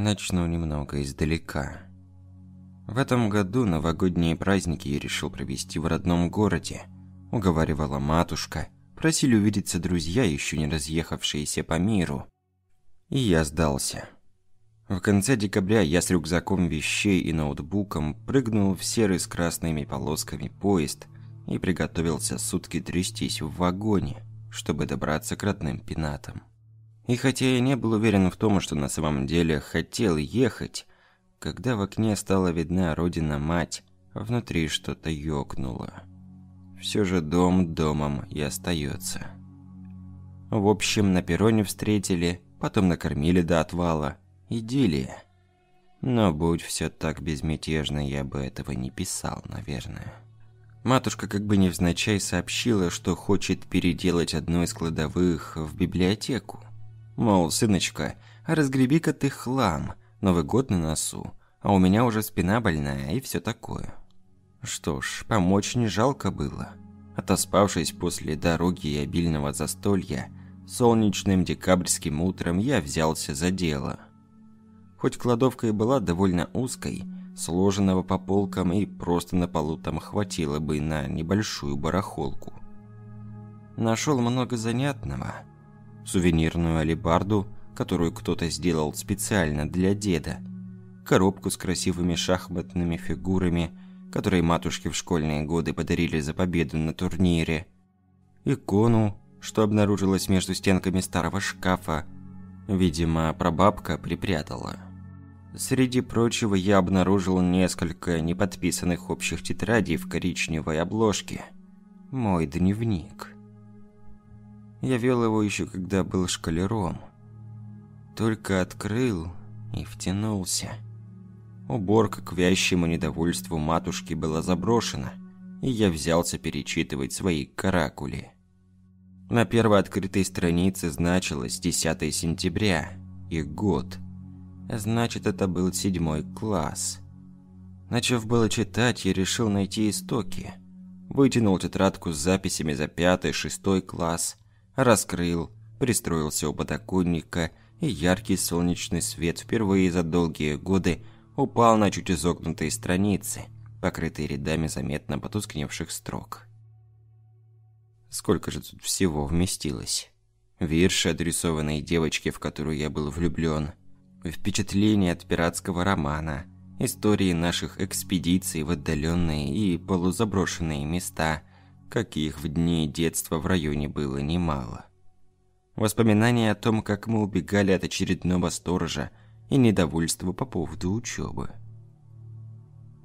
Начну немного издалека. В этом году новогодние праздники я решил провести в родном городе. Уговаривала матушка, просили увидеться друзья, еще не разъехавшиеся по миру. И я сдался. В конце декабря я с рюкзаком вещей и ноутбуком прыгнул в серый с красными полосками поезд и приготовился сутки трястись в вагоне, чтобы добраться к родным пенатам. И хотя я не был уверен в том, что на самом деле хотел ехать, когда в окне стала видна родина-мать, внутри что-то ёкнуло. Все же дом домом и остается. В общем, на перроне встретили, потом накормили до отвала – Идиллия. Но будь все так безмятежно, я бы этого не писал, наверное. Матушка как бы невзначай сообщила, что хочет переделать одну из кладовых в библиотеку. Мол, сыночка, разгреби-ка ты хлам, Новый год на носу, а у меня уже спина больная и все такое. Что ж, помочь не жалко было. Отоспавшись после дороги и обильного застолья, солнечным декабрьским утром я взялся за дело – Хоть кладовка и была довольно узкой, сложенного по полкам и просто на полу там хватило бы на небольшую барахолку. Нашел много занятного. Сувенирную алебарду, которую кто-то сделал специально для деда. Коробку с красивыми шахматными фигурами, которые матушке в школьные годы подарили за победу на турнире. Икону, что обнаружилась между стенками старого шкафа. Видимо, прабабка припрятала. Среди прочего я обнаружил несколько неподписанных общих тетрадей в коричневой обложке. Мой дневник. Я вел его еще когда был шкалером. Только открыл и втянулся. Уборка к вящему недовольству матушки была заброшена, и я взялся перечитывать свои каракули. На первой открытой странице значилось 10 сентября и год – Значит, это был седьмой класс. Начав было читать, я решил найти истоки. Вытянул тетрадку с записями за пятый, шестой класс, раскрыл, пристроился у подоконника, и яркий солнечный свет впервые за долгие годы упал на чуть изогнутые страницы, покрытые рядами заметно потускневших строк. Сколько же тут всего вместилось? Вирши, адресованные девочке, в которую я был влюблен – впечатления от пиратского романа, истории наших экспедиций в отдаленные и полузаброшенные места, каких в дни детства в районе было немало. Воспоминания о том, как мы убегали от очередного сторожа и недовольство по поводу учебы.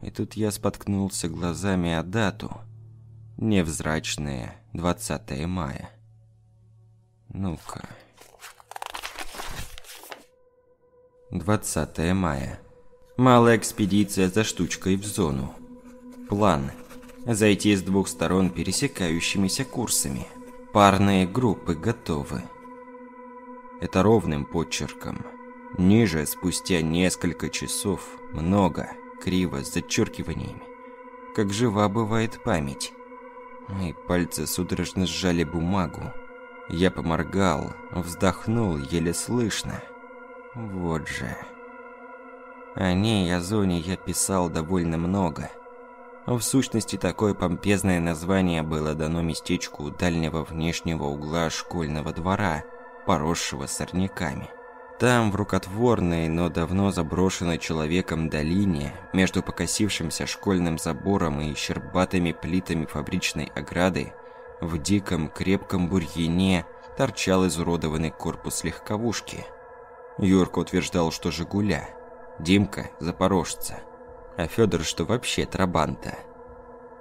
И тут я споткнулся глазами о дату. Невзрачное 20 мая. Ну-ка... 20 мая. Малая экспедиция за штучкой в зону. План. Зайти с двух сторон пересекающимися курсами. Парные группы готовы. Это ровным подчерком. Ниже, спустя несколько часов, много, криво, с зачеркиваниями. Как жива бывает память. Мои пальцы судорожно сжали бумагу. Я поморгал, вздохнул еле слышно – вот же. О ней, о зоне я писал довольно много. В сущности, такое помпезное название было дано местечку дальнего внешнего угла школьного двора, поросшего сорняками. Там, в рукотворной, но давно заброшенной человеком долине, между покосившимся школьным забором и щербатыми плитами фабричной ограды, в диком крепком бурьяне торчал изуродованный корпус легковушки – Юрка утверждал, что «Жигуля», Димка – «Запорожца», а Федор, что вообще «Трабанта».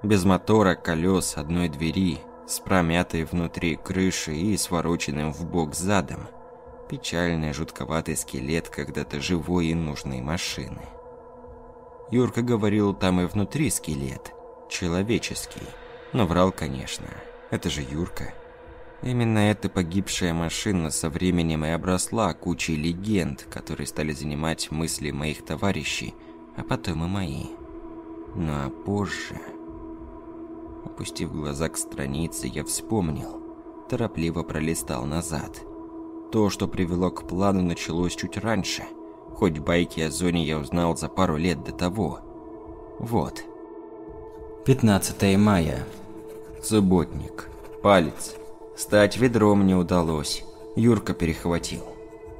Без мотора, колес, одной двери, с промятой внутри крыши и свороченным в бок задом. Печальный, жутковатый скелет когда-то живой и нужной машины. Юрка говорил, там и внутри скелет, человеческий. Но врал, конечно, это же Юрка. Именно эта погибшая машина со временем и обросла кучей легенд, которые стали занимать мысли моих товарищей, а потом и мои. Ну а позже... Опустив глаза к странице, я вспомнил. Торопливо пролистал назад. То, что привело к плану, началось чуть раньше. Хоть байки о зоне я узнал за пару лет до того. Вот. 15 мая. Субботник. Палец. Стать ведром не удалось. Юрка перехватил.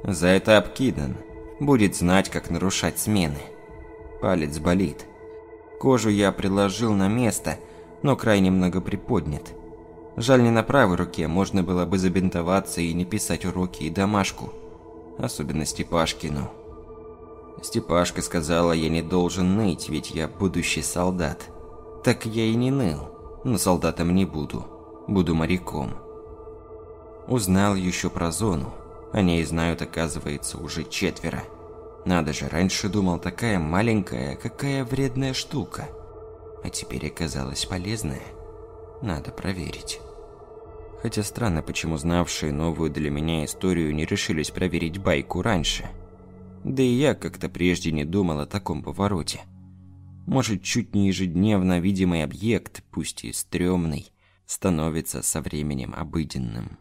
За это обкидан. Будет знать, как нарушать смены. Палец болит. Кожу я приложил на место, но край немного приподнят. Жаль, не на правой руке, можно было бы забинтоваться и не писать уроки и домашку. Особенно Степашкину. Степашка сказала, я не должен ныть, ведь я будущий солдат. Так я и не ныл, но солдатом не буду. Буду моряком. Узнал еще про зону. О ней знают, оказывается, уже четверо. Надо же, раньше думал, такая маленькая, какая вредная штука. А теперь оказалась полезная. Надо проверить. Хотя странно, почему знавшие новую для меня историю не решились проверить байку раньше. Да и я как-то прежде не думал о таком повороте. Может, чуть не ежедневно видимый объект, пусть и стрёмный, становится со временем обыденным.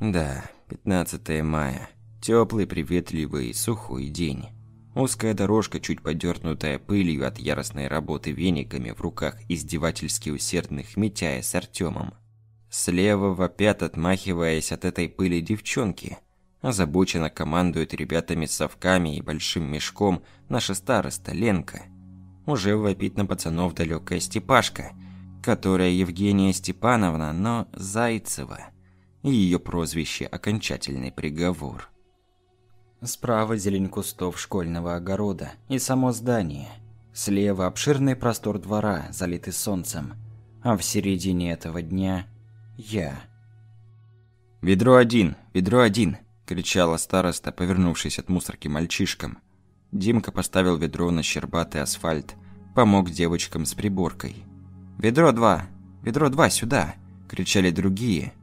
Да, 15 мая. Теплый, приветливый, сухой день. Узкая дорожка, чуть подернутая пылью от яростной работы вениками в руках издевательски усердных Митяя с Артемом. Слева вопят, отмахиваясь от этой пыли девчонки. Озабоченно командует ребятами с совками и большим мешком наша староста Ленка. Уже вопит на пацанов далекая Степашка, которая Евгения Степановна, но Зайцева. И ее прозвище «Окончательный приговор». Справа зелень кустов школьного огорода и само здание. Слева обширный простор двора, залитый солнцем. А в середине этого дня я. «Ведро один! Ведро один!» – кричала староста, повернувшись от мусорки мальчишкам. Димка поставил ведро на щербатый асфальт, помог девочкам с приборкой. «Ведро два! Ведро два сюда!» – кричали другие.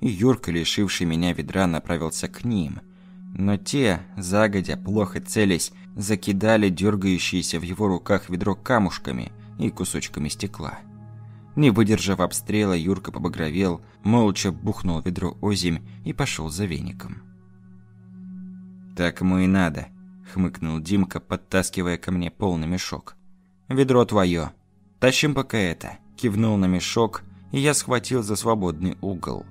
И Юрка, лишивший меня ведра, направился к ним – но те, загодя, плохо целясь, закидали дергающиеся в его руках ведро камушками и кусочками стекла. Не выдержав обстрела, Юрка побагровел, молча бухнул ведро озимь и пошел за веником. «Так ему и надо», — хмыкнул Димка, подтаскивая ко мне полный мешок. «Ведро твое. Тащим пока это», — кивнул на мешок, и я схватил за свободный угол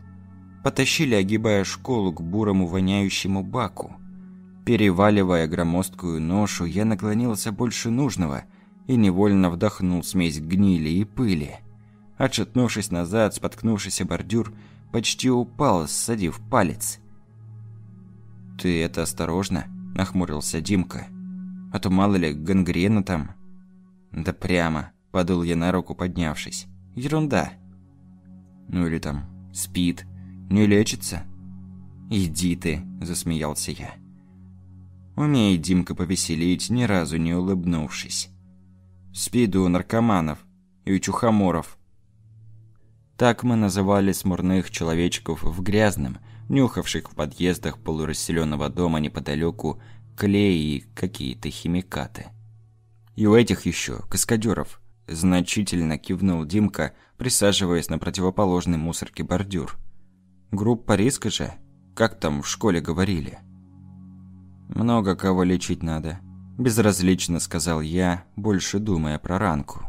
потащили, огибая школу к бурому воняющему баку. Переваливая громоздкую ношу, я наклонился больше нужного и невольно вдохнул смесь гнили и пыли. Отшатнувшись назад, споткнувшись о бордюр, почти упал, ссадив палец. «Ты это осторожно?» – нахмурился Димка. «А то мало ли, гангрена там». «Да прямо», – подул я на руку, поднявшись. «Ерунда». «Ну или там, спит». Не лечится?» «Иди ты», – засмеялся я. Умеет Димка повеселить, ни разу не улыбнувшись. Спиду наркоманов и у чухоморов. Так мы называли смурных человечков в грязном, нюхавших в подъездах полурасселенного дома неподалеку клей и какие-то химикаты. И у этих еще, каскадеров, значительно кивнул Димка, присаживаясь на противоположный мусорке бордюр – Группа риска же, как там в школе говорили. Много кого лечить надо, безразлично сказал я, больше думая про ранку.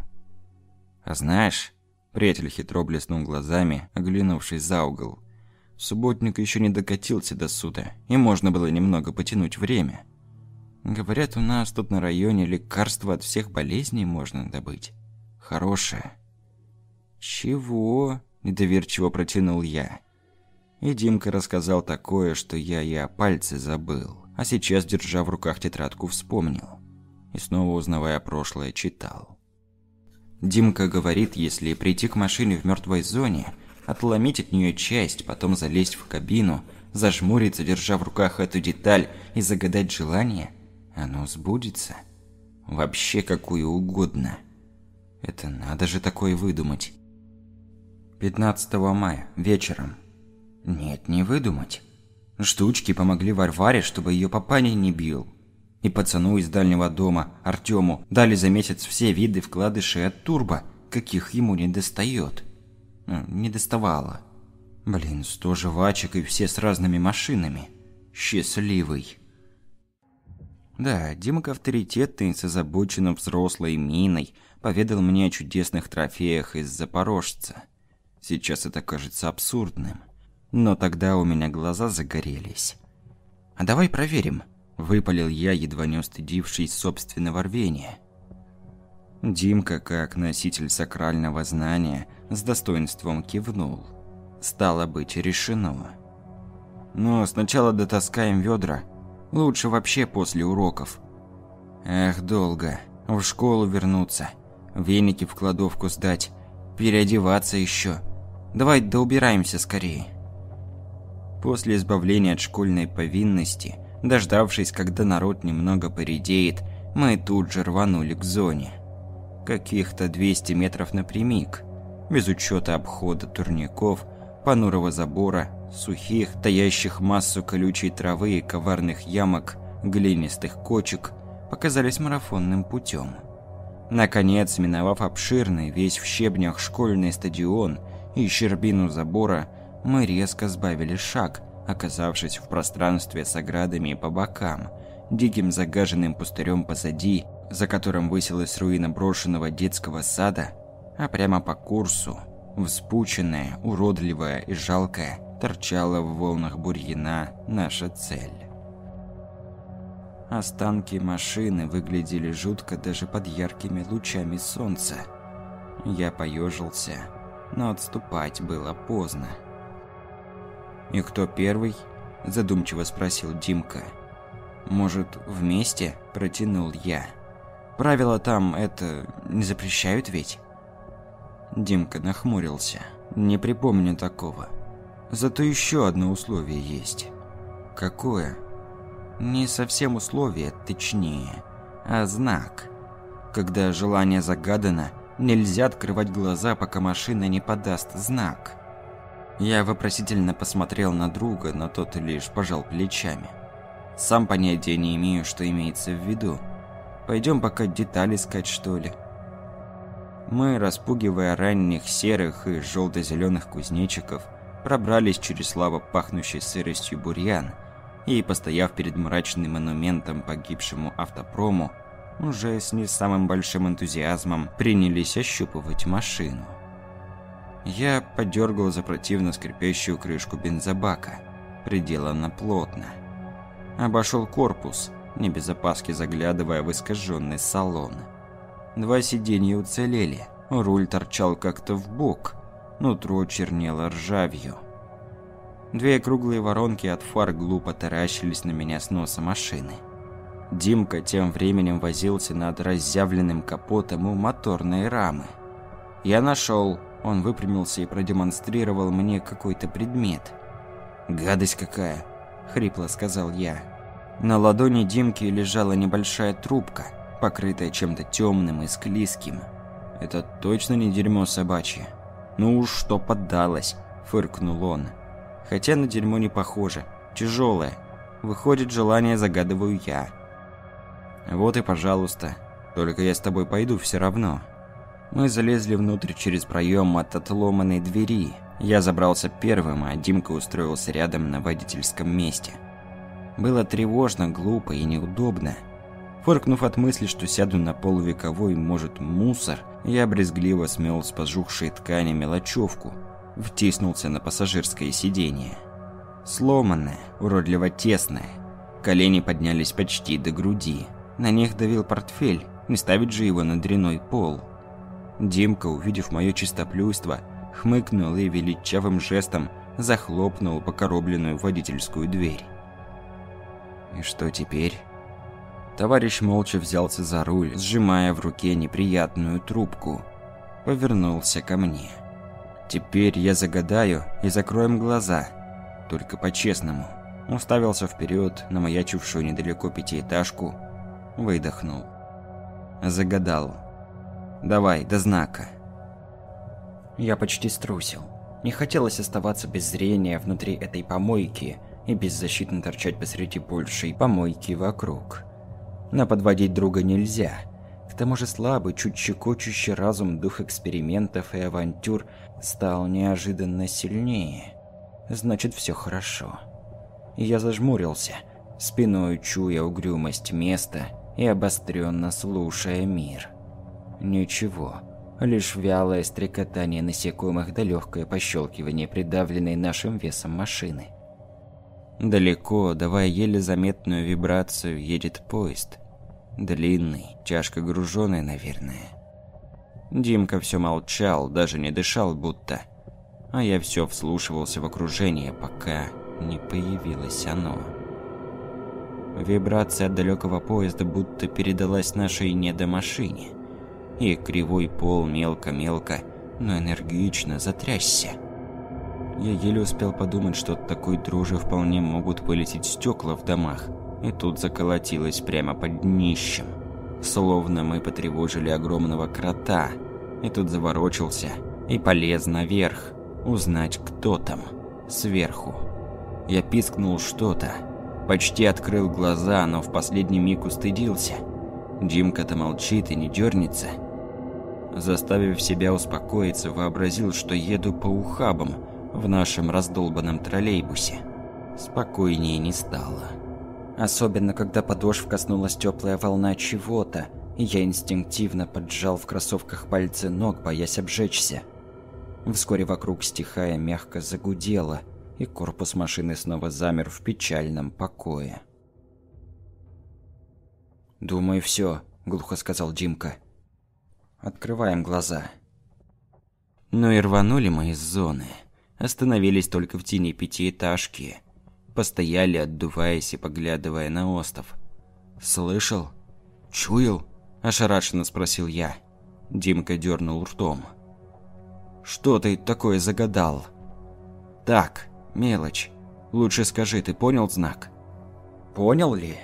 А знаешь, приятель хитро блеснул глазами, оглянувшись за угол. Субботник еще не докатился до суда, и можно было немного потянуть время. Говорят, у нас тут на районе лекарства от всех болезней можно добыть. Хорошее. Чего? Недоверчиво протянул я. И Димка рассказал такое, что я и о пальце забыл. А сейчас, держа в руках тетрадку, вспомнил. И снова, узнавая прошлое, читал. Димка говорит, если прийти к машине в мертвой зоне, отломить от нее часть, потом залезть в кабину, зажмуриться, держа в руках эту деталь и загадать желание, оно сбудется. Вообще какую угодно. Это надо же такое выдумать. 15 мая, вечером. Нет, не выдумать. Штучки помогли Варваре, чтобы ее папаня не бил. И пацану из дальнего дома, Артему, дали за месяц все виды вкладышей от турбо, каких ему не достает. Ну, не доставало. Блин, сто жвачек и все с разными машинами. Счастливый. Да, Димка авторитетный, с озабоченным взрослой миной, поведал мне о чудесных трофеях из Запорожца. Сейчас это кажется абсурдным. Но тогда у меня глаза загорелись. «А давай проверим», – выпалил я, едва не устыдившись собственного рвения. Димка, как носитель сакрального знания, с достоинством кивнул. Стало быть, решено. Но сначала дотаскаем ведра. Лучше вообще после уроков. Эх, долго. В школу вернуться. Веники в кладовку сдать. Переодеваться еще. Давай доубираемся скорее. После избавления от школьной повинности, дождавшись, когда народ немного поредеет, мы тут же рванули к зоне. Каких-то 200 метров напрямик, без учета обхода турников, понурого забора, сухих, таящих массу колючей травы и коварных ямок, глинистых кочек, показались марафонным путем. Наконец, миновав обширный, весь в щебнях школьный стадион и щербину забора, мы резко сбавили шаг, оказавшись в пространстве с оградами по бокам, диким загаженным пустырем позади, за которым высилась руина брошенного детского сада, а прямо по курсу, вспученная, уродливая и жалкая, торчала в волнах бурьяна наша цель. Останки машины выглядели жутко даже под яркими лучами солнца. Я поежился, но отступать было поздно. «И кто первый?» – задумчиво спросил Димка. «Может, вместе?» – протянул я. «Правила там, это, не запрещают ведь?» Димка нахмурился. «Не припомню такого. Зато еще одно условие есть». «Какое?» «Не совсем условие, точнее, а знак. Когда желание загадано, нельзя открывать глаза, пока машина не подаст знак». Я вопросительно посмотрел на друга, но тот лишь пожал плечами. Сам понятия не имею, что имеется в виду. Пойдем пока детали искать, что ли. Мы, распугивая ранних серых и желто-зеленых кузнечиков, пробрались через слабо пахнущий сыростью бурьян и, постояв перед мрачным монументом погибшему автопрому, уже с не самым большим энтузиазмом принялись ощупывать машину. Я подергал за противно скрипящую крышку бензобака. Приделано плотно. Обошел корпус, не без опаски заглядывая в искаженный салон. Два сиденья уцелели, руль торчал как-то в бок, нутро чернело ржавью. Две круглые воронки от фар глупо таращились на меня с носа машины. Димка тем временем возился над разъявленным капотом у моторной рамы. Я нашел он выпрямился и продемонстрировал мне какой-то предмет. «Гадость какая!» – хрипло сказал я. На ладони Димки лежала небольшая трубка, покрытая чем-то темным и склизким. «Это точно не дерьмо собачье?» «Ну уж что поддалось!» – фыркнул он. «Хотя на дерьмо не похоже. Тяжелое. Выходит, желание загадываю я». «Вот и пожалуйста. Только я с тобой пойду все равно». Мы залезли внутрь через проем от отломанной двери. Я забрался первым, а Димка устроился рядом на водительском месте. Было тревожно, глупо и неудобно. Фыркнув от мысли, что сяду на полувековой, может, мусор, я брезгливо смел с пожухшей ткани мелочевку, втиснулся на пассажирское сиденье. Сломанное, уродливо тесное. Колени поднялись почти до груди. На них давил портфель, не ставить же его на дряной пол. Димка, увидев мое чистоплюйство, хмыкнул и величавым жестом захлопнул покоробленную водительскую дверь. И что теперь? Товарищ молча взялся за руль, сжимая в руке неприятную трубку. Повернулся ко мне. Теперь я загадаю и закроем глаза. Только по-честному. Уставился вперед на маячившую недалеко пятиэтажку. Выдохнул. Загадал. Давай, до знака. Я почти струсил. Не хотелось оставаться без зрения внутри этой помойки и беззащитно торчать посреди большей помойки вокруг. Но подводить друга нельзя. К тому же слабый, чуть щекочущий разум дух экспериментов и авантюр стал неожиданно сильнее. Значит, все хорошо. Я зажмурился, спиной чуя угрюмость места и обостренно слушая мир. Ничего, лишь вялое стрекотание насекомых да легкое пощелкивание придавленной нашим весом машины. Далеко, давая еле заметную вибрацию, едет поезд. Длинный, тяжко груженный, наверное. Димка все молчал, даже не дышал будто. А я все вслушивался в окружение, пока не появилось оно. Вибрация от далекого поезда будто передалась нашей недомашине. И кривой пол мелко-мелко, но энергично затрясся. Я еле успел подумать, что от такой дрожи вполне могут вылететь стекла в домах. И тут заколотилось прямо под днищем. Словно мы потревожили огромного крота. И тут заворочился и полез наверх, узнать, кто там, сверху. Я пискнул что-то, почти открыл глаза, но в последний миг устыдился. Димка-то молчит и не дернется. Заставив себя успокоиться, вообразил, что еду по ухабам в нашем раздолбанном троллейбусе. Спокойнее не стало. Особенно, когда подошв коснулась теплая волна чего-то, и я инстинктивно поджал в кроссовках пальцы ног, боясь обжечься. Вскоре вокруг стихая мягко загудело, и корпус машины снова замер в печальном покое. «Думаю, все», – глухо сказал Димка. «Открываем глаза». Ну и рванули мы из зоны. Остановились только в тени пятиэтажки. Постояли, отдуваясь и поглядывая на остов. «Слышал? Чуял?» – ошарашенно спросил я. Димка дернул ртом. Что ты такое загадал? Так, мелочь. Лучше скажи, ты понял знак? Понял ли?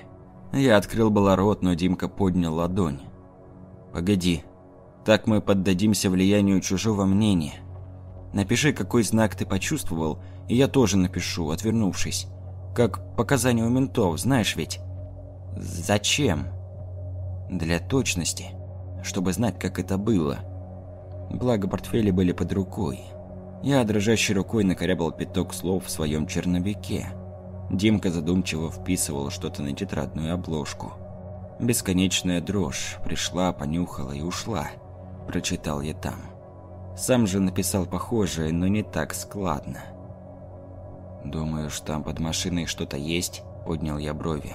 Я открыл было рот, но Димка поднял ладонь. Погоди. Так мы поддадимся влиянию чужого мнения. Напиши, какой знак ты почувствовал, и я тоже напишу, отвернувшись. Как показания у ментов, знаешь ведь? Зачем? Для точности, чтобы знать, как это было. Благо портфели были под рукой. Я дрожащей рукой накорябал пяток слов в своем черновике. Димка задумчиво вписывал что-то на тетрадную обложку. «Бесконечная дрожь пришла, понюхала и ушла», – прочитал я там. Сам же написал похожее, но не так складно. «Думаешь, там под машиной что-то есть?» – поднял я брови.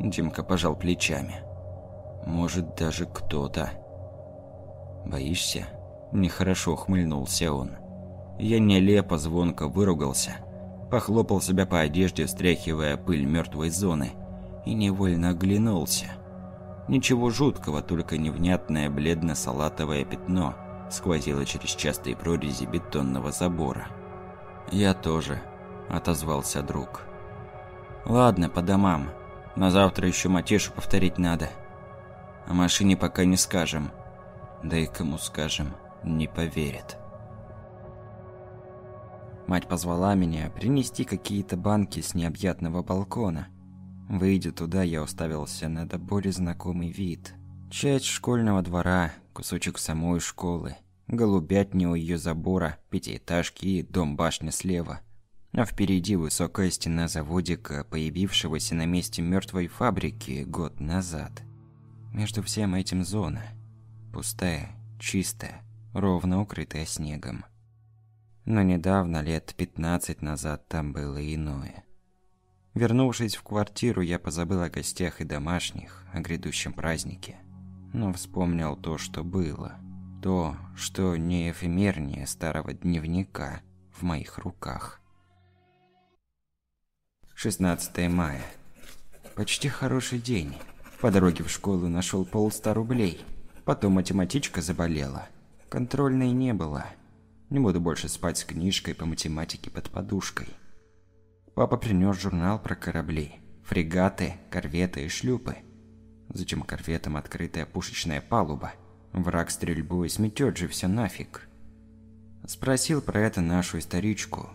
Димка пожал плечами. «Может, даже кто-то». «Боишься?» Нехорошо хмыльнулся он. Я нелепо звонко выругался, похлопал себя по одежде, встряхивая пыль мертвой зоны, и невольно оглянулся. Ничего жуткого, только невнятное бледно-салатовое пятно сквозило через частые прорези бетонного забора. «Я тоже», – отозвался друг. «Ладно, по домам. На завтра еще матешу повторить надо. О машине пока не скажем. Да и кому скажем?» не поверит. Мать позвала меня принести какие-то банки с необъятного балкона. Выйдя туда, я уставился на до боли знакомый вид. Часть школьного двора, кусочек самой школы, голубятня у ее забора, пятиэтажки и дом-башня слева. А впереди высокая стена заводика, появившегося на месте мертвой фабрики год назад. Между всем этим зона. Пустая, чистая, ровно укрытая снегом. Но недавно, лет 15 назад, там было иное. Вернувшись в квартиру, я позабыл о гостях и домашних, о грядущем празднике. Но вспомнил то, что было. То, что не эфемернее старого дневника в моих руках. 16 мая. Почти хороший день. По дороге в школу нашел полста рублей. Потом математичка заболела. Контрольной не было. Не буду больше спать с книжкой по математике под подушкой. Папа принес журнал про корабли. Фрегаты, корветы и шлюпы. Зачем корветам открытая пушечная палуба? Враг стрельбой сметет же все нафиг. Спросил про это нашу историчку.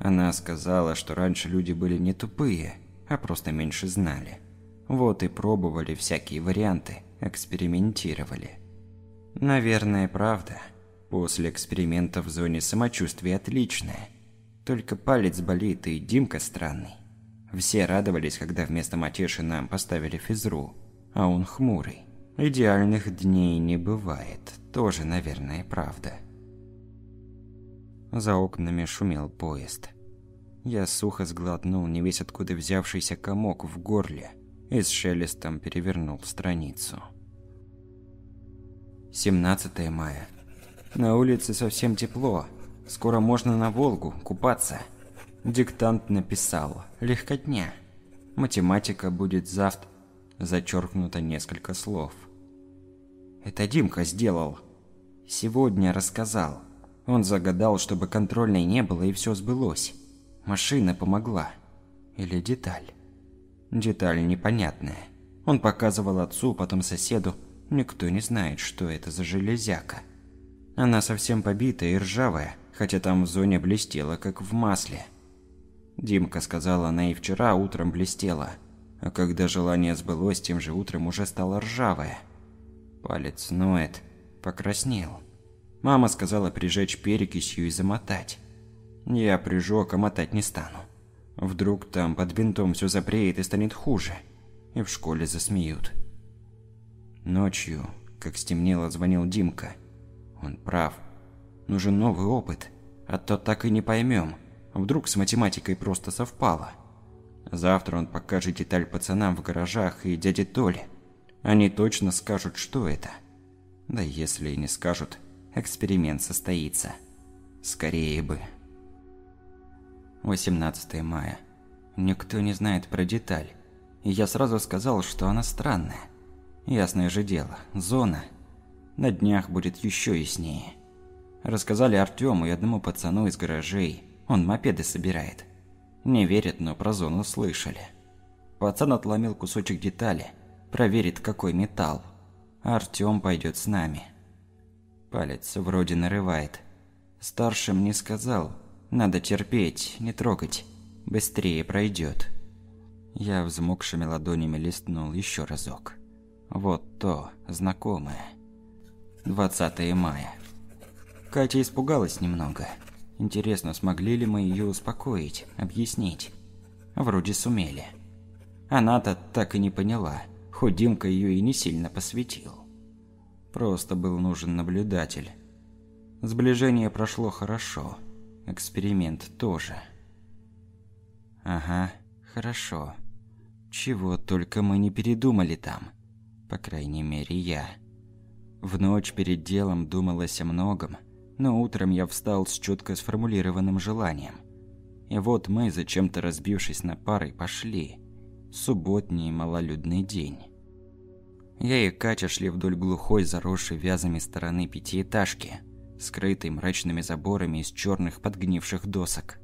Она сказала, что раньше люди были не тупые, а просто меньше знали. Вот и пробовали всякие варианты, экспериментировали. Наверное, правда. После эксперимента в зоне самочувствие отличное. Только палец болит и Димка странный. Все радовались, когда вместо Матеши нам поставили физру, а он хмурый. Идеальных дней не бывает, тоже, наверное, правда. За окнами шумел поезд. Я сухо сглотнул не весь откуда взявшийся комок в горле и с шелестом перевернул страницу. 17 мая. На улице совсем тепло. Скоро можно на Волгу купаться. Диктант написал. Легкотня. Математика будет завтра. Зачеркнуто несколько слов. Это Димка сделал. Сегодня рассказал. Он загадал, чтобы контрольной не было и все сбылось. Машина помогла. Или деталь. Деталь непонятная. Он показывал отцу, потом соседу. Никто не знает, что это за железяка. Она совсем побитая и ржавая, хотя там в зоне блестела, как в масле. Димка сказала, она и вчера утром блестела, а когда желание сбылось, тем же утром уже стала ржавая. Палец ноет, покраснел. Мама сказала прижечь перекисью и замотать. Я прижег, а мотать не стану. Вдруг там под бинтом все запреет и станет хуже. И в школе засмеют. Ночью, как стемнело, звонил Димка. Он прав. Нужен новый опыт, а то так и не поймем. Вдруг с математикой просто совпало. Завтра он покажет деталь пацанам в гаражах и дяде Толе. Они точно скажут, что это. Да если и не скажут, эксперимент состоится. Скорее бы. 18 мая. Никто не знает про деталь. И я сразу сказал, что она странная. Ясное же дело, зона. На днях будет еще яснее. Рассказали Артему и одному пацану из гаражей. Он мопеды собирает. Не верят, но про зону слышали. Пацан отломил кусочек детали. Проверит, какой металл. Артем пойдет с нами. Палец вроде нарывает. Старшим не сказал, надо терпеть, не трогать. Быстрее пройдет. Я взмокшими ладонями листнул еще разок. Вот то, знакомое. 20 мая. Катя испугалась немного. Интересно, смогли ли мы ее успокоить, объяснить? Вроде сумели. Она-то так и не поняла, хоть Димка ее и не сильно посвятил. Просто был нужен наблюдатель. Сближение прошло хорошо. Эксперимент тоже. Ага, хорошо. Чего только мы не передумали там. По крайней мере, я. В ночь перед делом думалось о многом, но утром я встал с четко сформулированным желанием. И вот мы, зачем-то разбившись на пары, пошли. Субботний малолюдный день. Я и Катя шли вдоль глухой, заросшей вязами стороны пятиэтажки – скрытый мрачными заборами из черных подгнивших досок.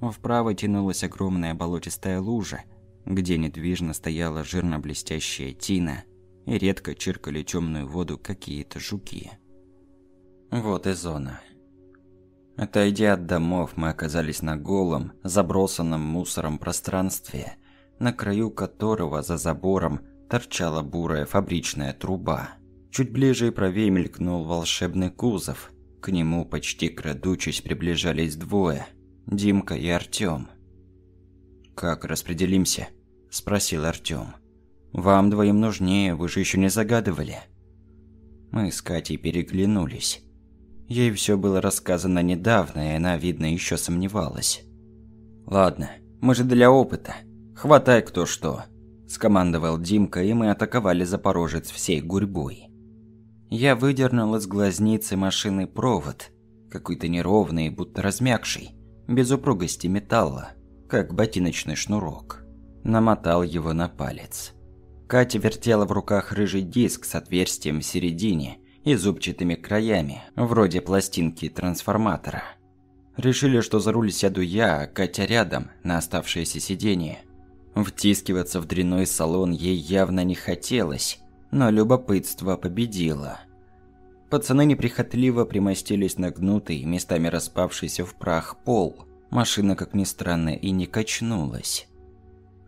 Вправо тянулась огромная болотистая лужа, где недвижно стояла жирно-блестящая тина и редко чиркали темную воду какие-то жуки. Вот и зона. Отойдя от домов, мы оказались на голом, забросанном мусором пространстве, на краю которого за забором торчала бурая фабричная труба. Чуть ближе и правее мелькнул волшебный кузов, к нему почти крадучись приближались двое – Димка и Артём. «Как распределимся?» – спросил Артём. «Вам двоим нужнее, вы же еще не загадывали». Мы с Катей переглянулись. Ей все было рассказано недавно, и она, видно, еще сомневалась. «Ладно, мы же для опыта. Хватай кто что», – скомандовал Димка, и мы атаковали Запорожец всей гурьбой. Я выдернул из глазницы машины провод, какой-то неровный, будто размягший, без упругости металла, как ботиночный шнурок. Намотал его на палец. Катя вертела в руках рыжий диск с отверстием в середине и зубчатыми краями, вроде пластинки трансформатора. Решили, что за руль сяду я, а Катя рядом, на оставшееся сиденье. Втискиваться в дряной салон ей явно не хотелось, но любопытство победило. Пацаны неприхотливо примостились на гнутый, местами распавшийся в прах пол. Машина, как ни странно, и не качнулась.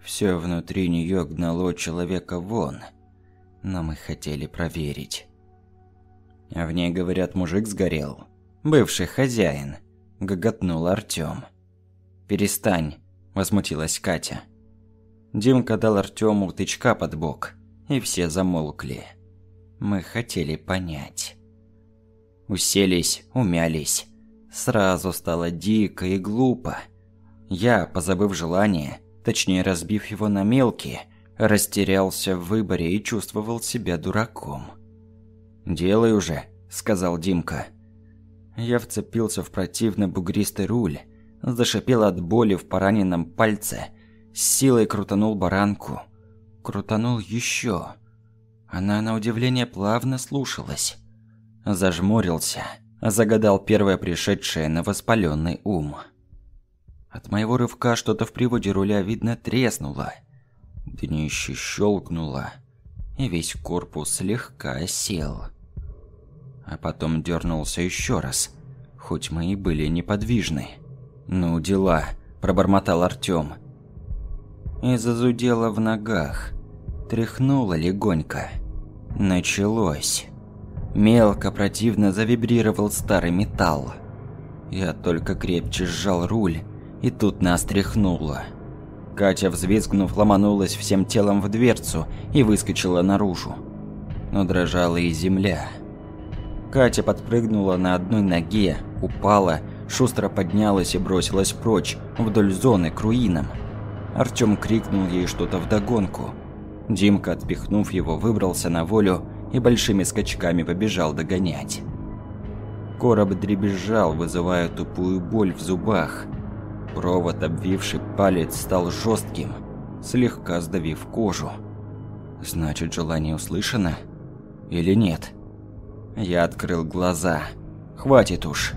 Все внутри нее гнало человека вон. Но мы хотели проверить. А в ней, говорят, мужик сгорел. Бывший хозяин. Гоготнул Артём. «Перестань», – возмутилась Катя. Димка дал Артему тычка под бок, и все замолкли. Мы хотели понять. Уселись, умялись. Сразу стало дико и глупо. Я, позабыв желание, точнее разбив его на мелкие, растерялся в выборе и чувствовал себя дураком. «Делай уже», – сказал Димка. Я вцепился в противно бугристый руль, зашипел от боли в пораненном пальце, с силой крутанул баранку. Крутанул еще. Она, на удивление, плавно слушалась. Зажмурился, загадал первое пришедшее на воспаленный ум. От моего рывка что-то в приводе руля, видно, треснуло. Днище щелкнуло, и весь корпус слегка сел. А потом дернулся еще раз, хоть мы и были неподвижны. «Ну, дела», – пробормотал Артем. И зазудело в ногах. Тряхнуло легонько. Началось. Мелко противно завибрировал старый металл. Я только крепче сжал руль, и тут нас тряхнуло. Катя, взвизгнув, ломанулась всем телом в дверцу и выскочила наружу. Но дрожала и земля. Катя подпрыгнула на одной ноге, упала, шустро поднялась и бросилась прочь, вдоль зоны к руинам. Артём крикнул ей что-то вдогонку. Димка, отпихнув его, выбрался на волю и большими скачками побежал догонять. Короб дребезжал, вызывая тупую боль в зубах. Провод, обвивший палец, стал жестким, слегка сдавив кожу. Значит, желание услышано? Или нет? Я открыл глаза. Хватит уж.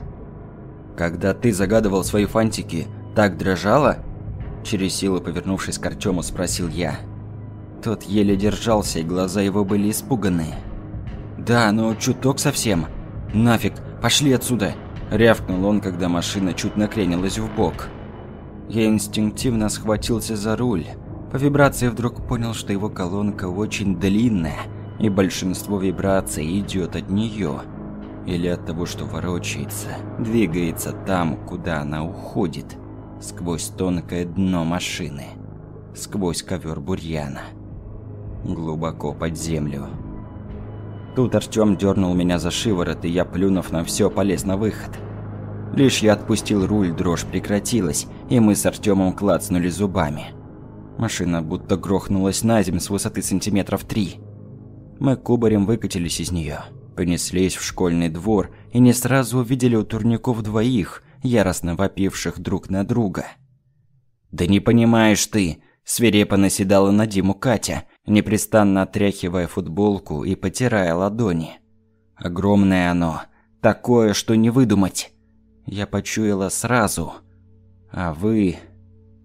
Когда ты загадывал свои фантики, так дрожала? Через силу повернувшись к Артему, спросил я. Тот еле держался, и глаза его были испуганные. «Да, но чуток совсем. Нафиг, пошли отсюда!» Рявкнул он, когда машина чуть накренилась в бок. Я инстинктивно схватился за руль. По вибрации вдруг понял, что его колонка очень длинная, и большинство вибраций идет от нее. Или от того, что ворочается, двигается там, куда она уходит, сквозь тонкое дно машины, сквозь ковер бурьяна глубоко под землю. Тут Артём дернул меня за шиворот, и я, плюнув на все, полез на выход. Лишь я отпустил руль, дрожь прекратилась, и мы с Артёмом клацнули зубами. Машина будто грохнулась на землю с высоты сантиметров три. Мы кубарем выкатились из нее, понеслись в школьный двор и не сразу увидели у турников двоих, яростно вопивших друг на друга. «Да не понимаешь ты!» – свирепо наседала на Диму Катя, непрестанно отряхивая футболку и потирая ладони. Огромное оно, такое, что не выдумать. Я почуяла сразу. А вы,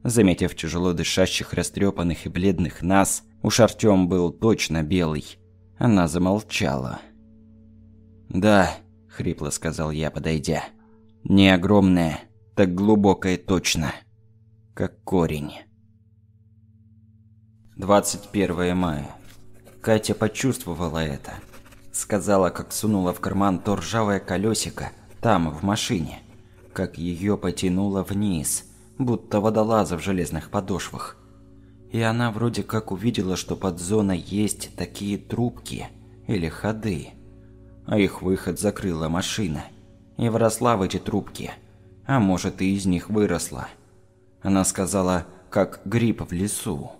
заметив тяжело дышащих, растрепанных и бледных нас, уж Артём был точно белый. Она замолчала. «Да», — хрипло сказал я, подойдя. «Не огромное, так глубокое точно, как корень». 21 мая. Катя почувствовала это. Сказала, как сунула в карман то ржавое колесико, там, в машине. Как ее потянуло вниз, будто водолаза в железных подошвах. И она вроде как увидела, что под зоной есть такие трубки или ходы. А их выход закрыла машина. И вросла в эти трубки. А может и из них выросла. Она сказала, как гриб в лесу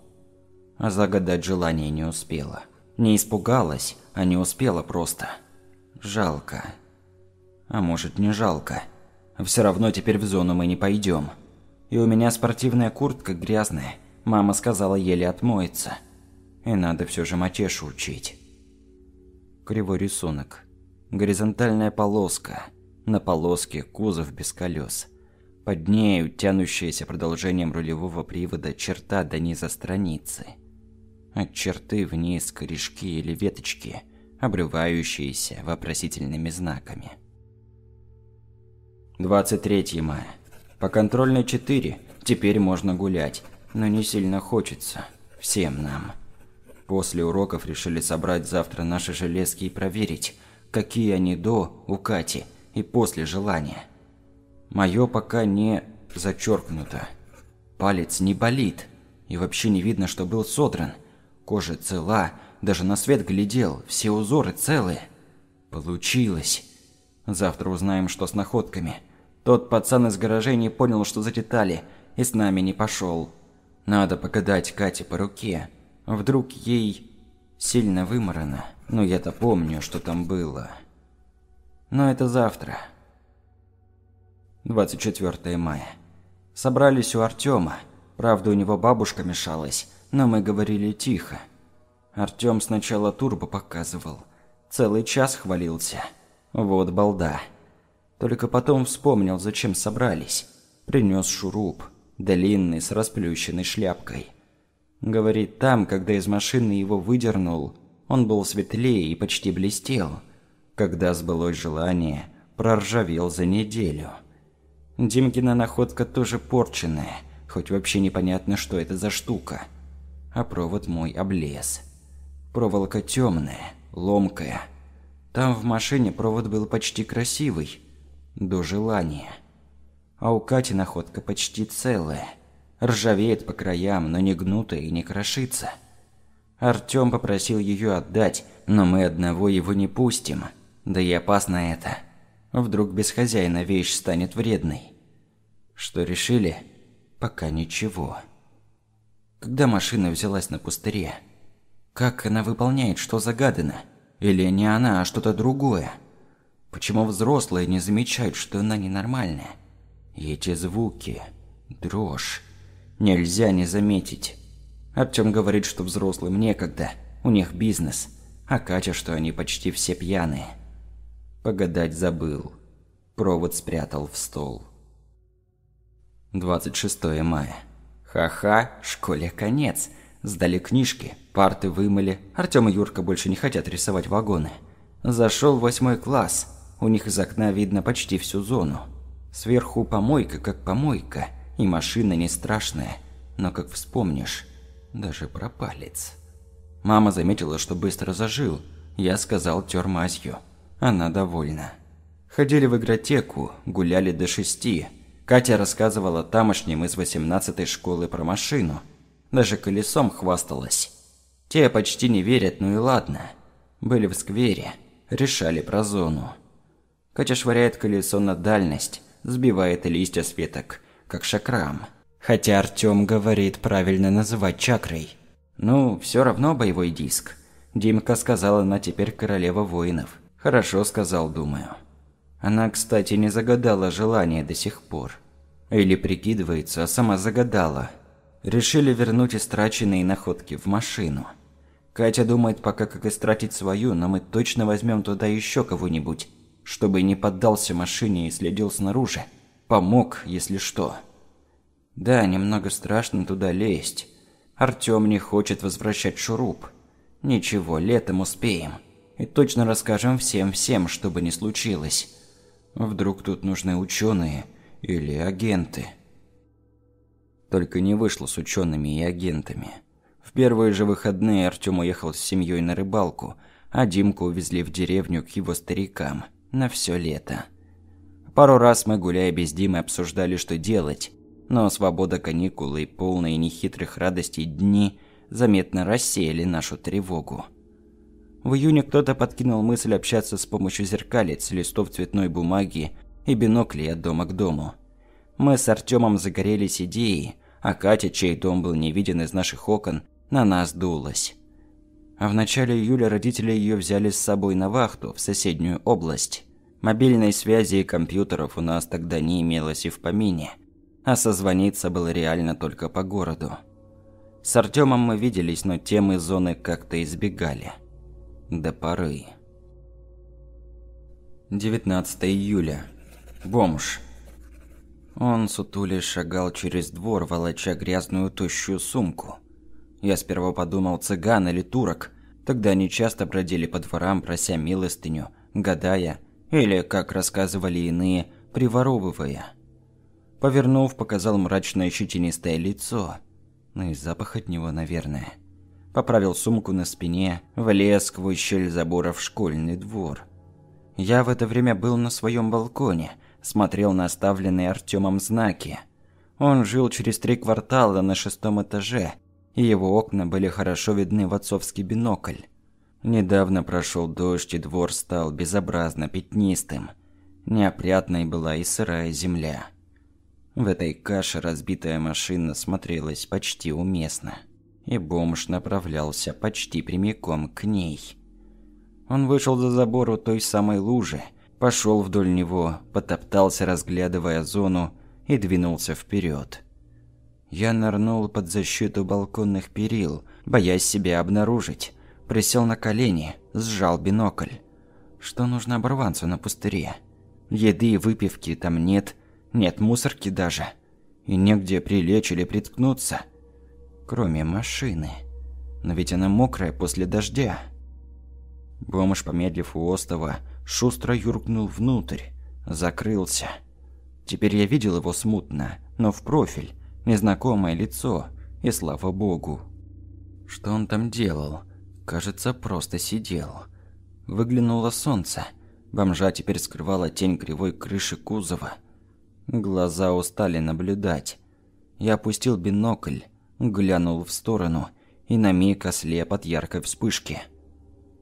а загадать желание не успела. Не испугалась, а не успела просто. Жалко. А может, не жалко. Все равно теперь в зону мы не пойдем. И у меня спортивная куртка грязная. Мама сказала, еле отмоется. И надо все же матешу учить. Кривой рисунок. Горизонтальная полоска. На полоске кузов без колес. Под нею тянущаяся продолжением рулевого привода черта до низа страницы от черты вниз корешки или веточки, обрывающиеся вопросительными знаками. 23 мая. По контрольной 4 теперь можно гулять, но не сильно хочется. Всем нам. После уроков решили собрать завтра наши железки и проверить, какие они до у Кати и после желания. Мое пока не зачеркнуто. Палец не болит, И вообще не видно, что был содран. Кожа цела, даже на свет глядел, все узоры целые. Получилось. Завтра узнаем, что с находками. Тот пацан из гаражей не понял, что за детали, и с нами не пошел. Надо погадать Кате по руке. Вдруг ей сильно выморано. Но я-то помню, что там было. Но это завтра. 24 мая. Собрались у Артема. Правда, у него бабушка мешалась, но мы говорили тихо. Артём сначала турбо показывал. Целый час хвалился. Вот балда. Только потом вспомнил, зачем собрались. Принес шуруп. Длинный, с расплющенной шляпкой. Говорит, там, когда из машины его выдернул, он был светлее и почти блестел. Когда сбылось желание, проржавел за неделю. Димкина находка тоже порченная, хоть вообще непонятно, что это за штука. А провод мой облез. Проволока темная, ломкая. Там в машине провод был почти красивый, до желания. А у Кати находка почти целая. Ржавеет по краям, но не гнутая и не крошится. Артём попросил её отдать, но мы одного его не пустим. Да и опасно это. Вдруг без хозяина вещь станет вредной. Что решили? Пока ничего. Когда машина взялась на пустыре? Как она выполняет, что загадано? Или не она, а что-то другое? Почему взрослые не замечают, что она ненормальная? И эти звуки, дрожь, нельзя не заметить. Артём говорит, что взрослым некогда, у них бизнес, а Катя, что они почти все пьяные. Погадать забыл. Провод спрятал в стол. 26 мая. Ха-ха, школе конец. Сдали книжки, парты вымыли. Артём и Юрка больше не хотят рисовать вагоны. Зашел в восьмой класс. У них из окна видно почти всю зону. Сверху помойка, как помойка, и машина не страшная, но как вспомнишь, даже про палец. Мама заметила, что быстро зажил. Я сказал тер мазью. Она довольна. Ходили в игротеку, гуляли до шести. Катя рассказывала тамошним из 18-й школы про машину. Даже колесом хвасталась. Те почти не верят, ну и ладно. Были в сквере, решали про зону. Катя швыряет колесо на дальность, сбивает листья с веток, как шакрам. Хотя Артём говорит правильно называть чакрой. Ну, все равно боевой диск. Димка сказала, она теперь королева воинов. Хорошо сказал, думаю. Она, кстати, не загадала желание до сих пор. Или прикидывается, а сама загадала. Решили вернуть истраченные находки в машину. Катя думает пока как истратить свою, но мы точно возьмем туда еще кого-нибудь, чтобы не поддался машине и следил снаружи. Помог, если что. Да, немного страшно туда лезть. Артём не хочет возвращать шуруп. Ничего, летом успеем. И точно расскажем всем-всем, что бы ни случилось. Вдруг тут нужны ученые или агенты. Только не вышло с учеными и агентами. В первые же выходные Артём уехал с семьей на рыбалку, а Димку увезли в деревню к его старикам на все лето. Пару раз мы, гуляя без Димы, обсуждали, что делать, но свобода каникулы и полные нехитрых радостей дни заметно рассеяли нашу тревогу. В июне кто-то подкинул мысль общаться с помощью зеркалец, листов цветной бумаги и биноклей от дома к дому. Мы с Артемом загорелись идеей, а Катя, чей дом был не виден из наших окон, на нас дулась. А в начале июля родители ее взяли с собой на вахту в соседнюю область. Мобильной связи и компьютеров у нас тогда не имелось и в помине, а созвониться было реально только по городу. С Артемом мы виделись, но темы зоны как-то избегали. До поры. 19 июля. Бомж. Он сутули шагал через двор, волоча грязную тощую сумку. Я сперва подумал цыган или турок. Тогда они часто бродили по дворам, прося милостыню, гадая, или, как рассказывали иные, приворовывая. Повернув, показал мрачное щетинистое лицо. Ну и запах от него, наверное. Поправил сумку на спине, влез сквозь щель забора в школьный двор. Я в это время был на своем балконе, смотрел на оставленные Артемом знаки. Он жил через три квартала на шестом этаже, и его окна были хорошо видны в отцовский бинокль. Недавно прошел дождь, и двор стал безобразно пятнистым. Неопрятной была и сырая земля. В этой каше разбитая машина смотрелась почти уместно, и бомж направлялся почти прямиком к ней. Он вышел за забор у той самой лужи, пошел вдоль него, потоптался, разглядывая зону, и двинулся вперед. Я нырнул под защиту балконных перил, боясь себя обнаружить. Присел на колени, сжал бинокль. Что нужно оборванцу на пустыре? Еды и выпивки там нет, нет мусорки даже. И негде прилечь или приткнуться. Кроме машины. Но ведь она мокрая после дождя. Бомж, помедлив у остова, шустро юркнул внутрь, закрылся. Теперь я видел его смутно, но в профиль, незнакомое лицо, и слава богу. Что он там делал? Кажется, просто сидел. Выглянуло солнце. Бомжа теперь скрывала тень кривой крыши кузова. Глаза устали наблюдать. Я опустил бинокль, глянул в сторону и на миг ослеп от яркой вспышки.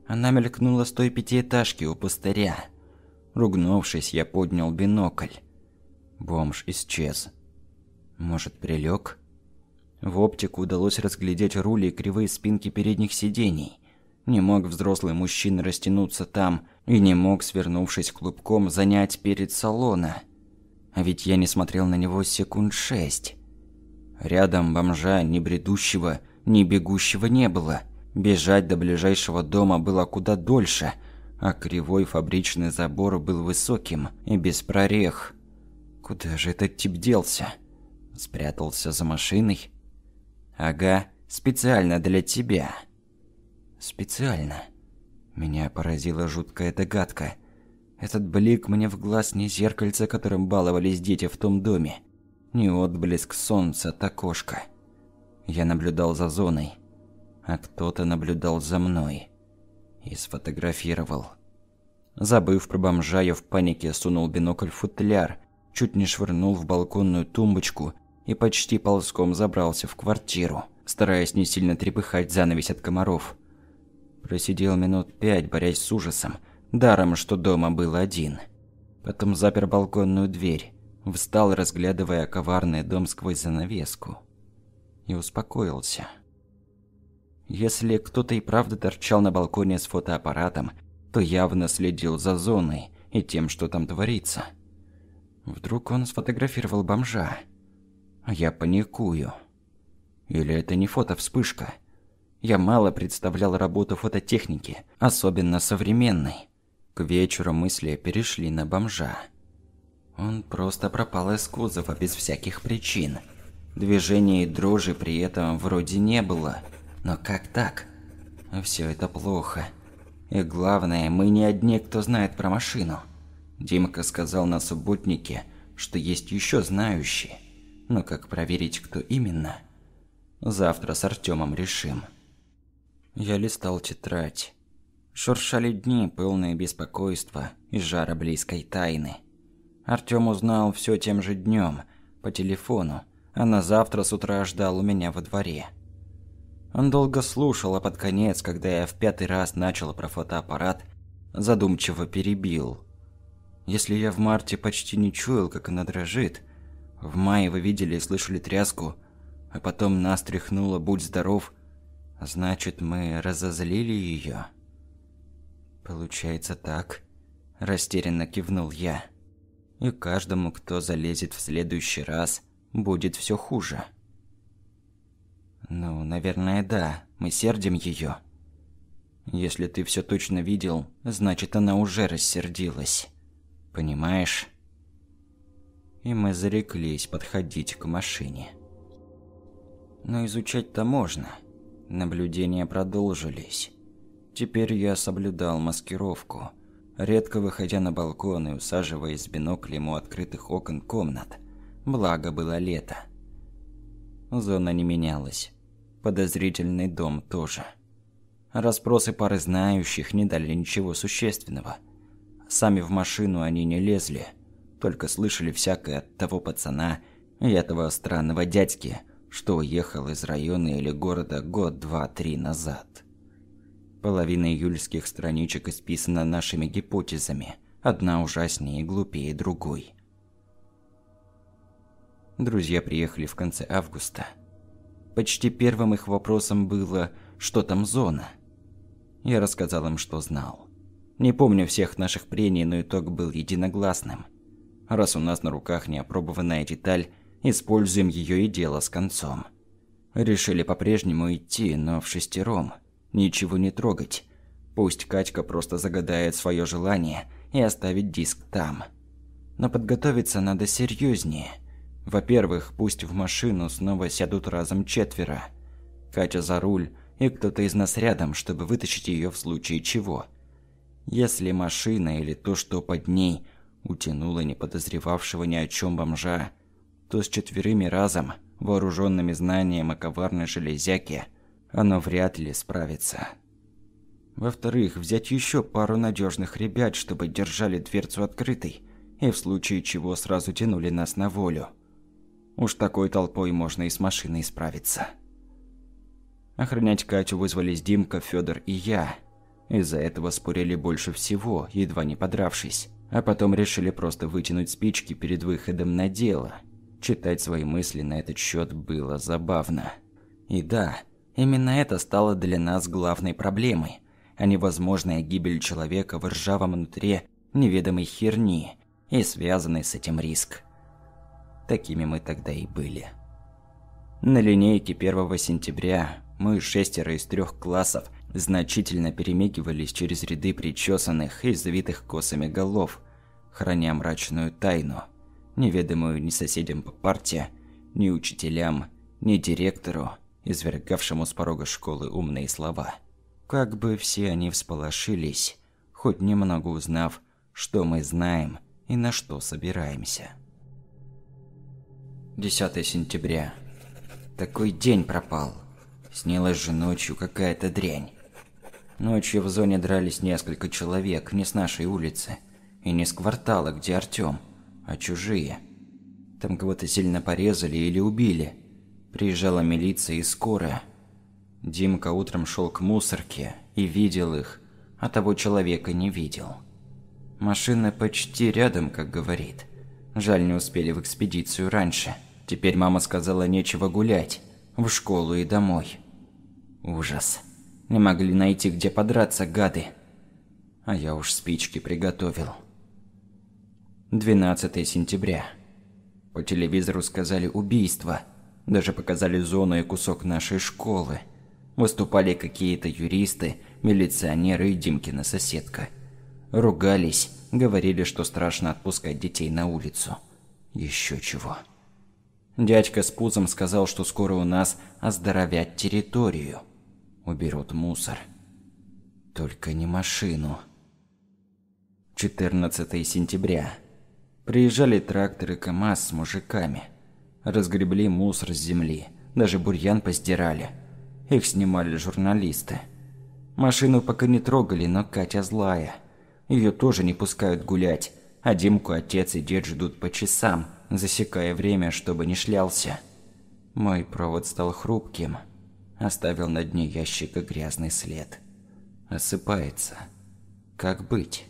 Она мелькнула с той пятиэтажки у пустыря. Ругнувшись, я поднял бинокль. Бомж исчез. Может, прилег? В оптику удалось разглядеть рули и кривые спинки передних сидений. Не мог взрослый мужчина растянуться там и не мог, свернувшись клубком, занять перед салона. А ведь я не смотрел на него секунд шесть. Рядом бомжа ни бредущего, ни бегущего не было. Бежать до ближайшего дома было куда дольше, а кривой фабричный забор был высоким и без прорех. Куда же этот тип делся? Спрятался за машиной? Ага, специально для тебя. Специально. Меня поразила жуткая догадка. Этот блик мне в глаз не зеркальце, которым баловались дети в том доме. Не отблеск солнца, так кошка. Я наблюдал за зоной, а кто-то наблюдал за мной. И сфотографировал. Забыв про бомжа, я в панике сунул бинокль в футляр чуть не швырнул в балконную тумбочку и почти ползком забрался в квартиру, стараясь не сильно трепыхать занавесь от комаров. Просидел минут пять, борясь с ужасом, даром, что дома был один. Потом запер балконную дверь, встал, разглядывая коварный дом сквозь занавеску. И успокоился. Если кто-то и правда торчал на балконе с фотоаппаратом, то явно следил за зоной и тем, что там творится. Вдруг он сфотографировал бомжа. А я паникую. Или это не фото-вспышка? Я мало представлял работу фототехники, особенно современной. К вечеру мысли перешли на бомжа. Он просто пропал из кузова без всяких причин. Движения и дрожи при этом вроде не было. Но как так? Все это плохо. И главное, мы не одни, кто знает про машину. Димка сказал на субботнике, что есть еще знающие. Но как проверить, кто именно? Завтра с Артемом решим. Я листал тетрадь. Шуршали дни, полные беспокойства и жара близкой тайны. Артем узнал все тем же днем по телефону, а на завтра с утра ждал у меня во дворе. Он долго слушал, а под конец, когда я в пятый раз начал про фотоаппарат, задумчиво перебил – если я в марте почти не чуял, как она дрожит, в мае вы видели и слышали тряску, а потом нас тряхнуло «Будь здоров», значит, мы разозлили ее. Получается так, растерянно кивнул я. И каждому, кто залезет в следующий раз, будет все хуже. Ну, наверное, да, мы сердим ее. Если ты все точно видел, значит, она уже рассердилась. Понимаешь? И мы зареклись подходить к машине. Но изучать-то можно. Наблюдения продолжились. Теперь я соблюдал маскировку, редко выходя на балкон и усаживаясь с биноклем у открытых окон комнат. Благо было лето. Зона не менялась. Подозрительный дом тоже. Распросы пары знающих не дали ничего существенного – Сами в машину они не лезли, только слышали всякое от того пацана, И этого странного дядьки, что уехал из района или города год, два, три назад. Половина июльских страничек исписана нашими гипотезами, одна ужаснее и глупее другой. Друзья приехали в конце августа. Почти первым их вопросом было «Что там зона?». Я рассказал им, что знал. Не помню всех наших прений, но итог был единогласным. Раз у нас на руках неопробованная деталь, используем ее и дело с концом. Решили по-прежнему идти, но в шестером – Ничего не трогать. Пусть Катька просто загадает свое желание и оставит диск там. Но подготовиться надо серьезнее. Во-первых, пусть в машину снова сядут разом четверо. Катя за руль и кто-то из нас рядом, чтобы вытащить ее в случае чего. Если машина или то, что под ней, утянуло неподозревавшего ни о чем бомжа, то с четверыми разом, вооруженными знанием о коварной железяке – оно вряд ли справится. Во-вторых, взять еще пару надежных ребят, чтобы держали дверцу открытой, и в случае чего сразу тянули нас на волю. Уж такой толпой можно и с машиной справиться. Охранять Катю вызвались Димка, Федор и я. Из-за этого спорили больше всего, едва не подравшись. А потом решили просто вытянуть спички перед выходом на дело. Читать свои мысли на этот счет было забавно. И да, Именно это стало для нас главной проблемой, а не возможная гибель человека в ржавом внутри неведомой херни и связанный с этим риск. Такими мы тогда и были. На линейке 1 сентября мы шестеро из трех классов значительно перемигивались через ряды причесанных и завитых косами голов, храня мрачную тайну, неведомую ни соседям по парте, ни учителям, ни директору, извергавшему с порога школы умные слова. Как бы все они всполошились, хоть немного узнав, что мы знаем и на что собираемся. 10 сентября. Такой день пропал. Снилась же ночью какая-то дрянь. Ночью в зоне дрались несколько человек, не с нашей улицы. И не с квартала, где Артём, а чужие. Там кого-то сильно порезали или убили. Приезжала милиция и скорая. Димка утром шел к мусорке и видел их, а того человека не видел. Машина почти рядом, как говорит. Жаль, не успели в экспедицию раньше. Теперь мама сказала, нечего гулять. В школу и домой. Ужас. Не могли найти, где подраться, гады. А я уж спички приготовил. 12 сентября. По телевизору сказали убийство – даже показали зону и кусок нашей школы. Выступали какие-то юристы, милиционеры и Димкина соседка. Ругались, говорили, что страшно отпускать детей на улицу. Еще чего. Дядька с пузом сказал, что скоро у нас оздоровят территорию. Уберут мусор. Только не машину. 14 сентября. Приезжали тракторы КамАЗ с мужиками – Разгребли мусор с земли, даже бурьян постирали. Их снимали журналисты. Машину пока не трогали, но Катя злая. Ее тоже не пускают гулять, а Димку отец и дед ждут по часам, засекая время, чтобы не шлялся. Мой провод стал хрупким, оставил на дне ящика грязный след. Осыпается. Как быть?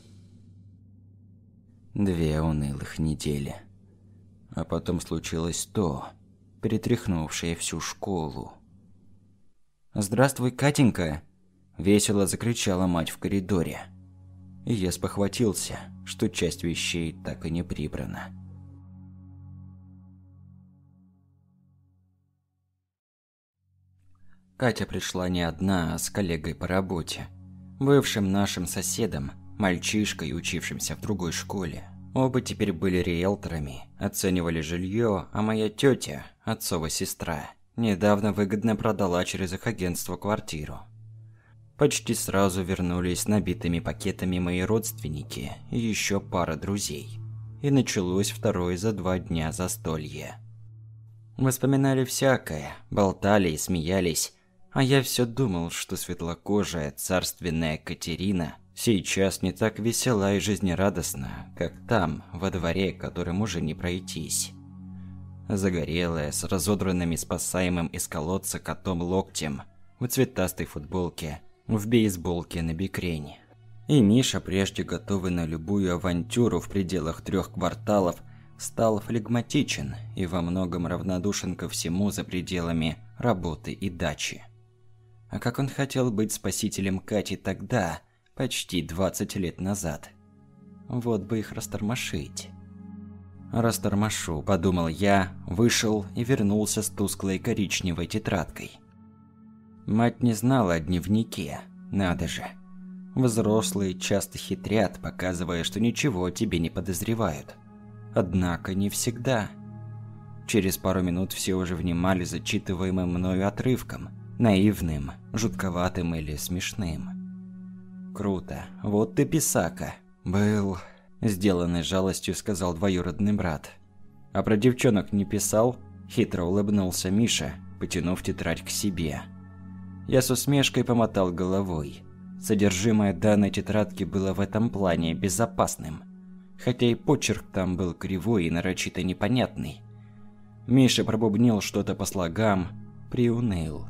Две унылых недели. А потом случилось то, перетряхнувшее всю школу. «Здравствуй, Катенька!» – весело закричала мать в коридоре. И я спохватился, что часть вещей так и не прибрана. Катя пришла не одна, а с коллегой по работе. Бывшим нашим соседом, мальчишкой, учившимся в другой школе. Оба теперь были риэлторами, оценивали жилье, а моя тетя, отцова сестра, недавно выгодно продала через их агентство квартиру. Почти сразу вернулись набитыми пакетами мои родственники и еще пара друзей. И началось второе за два дня застолье. Воспоминали всякое, болтали и смеялись, а я все думал, что светлокожая царственная Катерина – Сейчас не так весела и жизнерадостна, как там, во дворе, которым уже не пройтись. Загорелая, с разодранными спасаемым из колодца котом локтем, в цветастой футболке, в бейсболке на бикрень. И Миша, прежде готовый на любую авантюру в пределах трех кварталов, стал флегматичен и во многом равнодушен ко всему за пределами работы и дачи. А как он хотел быть спасителем Кати тогда, почти 20 лет назад. Вот бы их растормошить. «Растормошу», – подумал я, вышел и вернулся с тусклой коричневой тетрадкой. Мать не знала о дневнике, надо же. Взрослые часто хитрят, показывая, что ничего тебе не подозревают. Однако не всегда. Через пару минут все уже внимали зачитываемым мною отрывком, наивным, жутковатым или смешным. Круто. Вот ты писака. Был Сделанной жалостью сказал двоюродный брат. А про девчонок не писал? Хитро улыбнулся Миша, потянув тетрадь к себе. Я с усмешкой помотал головой. Содержимое данной тетрадки было в этом плане безопасным. Хотя и почерк там был кривой и нарочито непонятный. Миша пробубнил что-то по слогам, приуныл.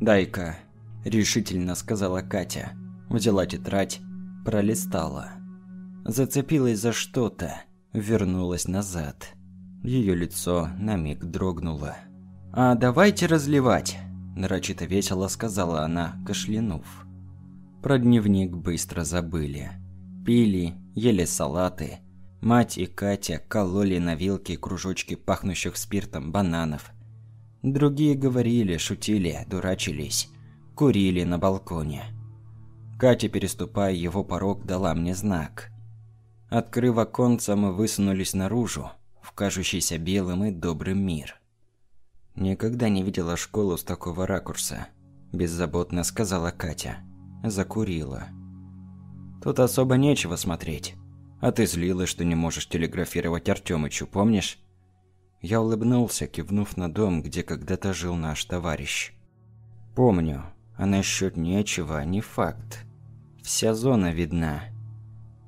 «Дай-ка», – решительно сказала Катя. Взяла тетрадь, пролистала. Зацепилась за что-то, вернулась назад. Ее лицо на миг дрогнуло. «А давайте разливать!» – нарочито весело сказала она, кашлянув. Про дневник быстро забыли. Пили, ели салаты. Мать и Катя кололи на вилке кружочки пахнущих спиртом бананов. Другие говорили, шутили, дурачились. Курили на балконе. Катя, переступая его порог, дала мне знак. Открыв оконца, мы высунулись наружу, в кажущийся белым и добрым мир. «Никогда не видела школу с такого ракурса», – беззаботно сказала Катя. Закурила. «Тут особо нечего смотреть. А ты злилась, что не можешь телеграфировать Артёмычу, помнишь?» Я улыбнулся, кивнув на дом, где когда-то жил наш товарищ. «Помню. А насчёт нечего – не факт. Вся зона видна.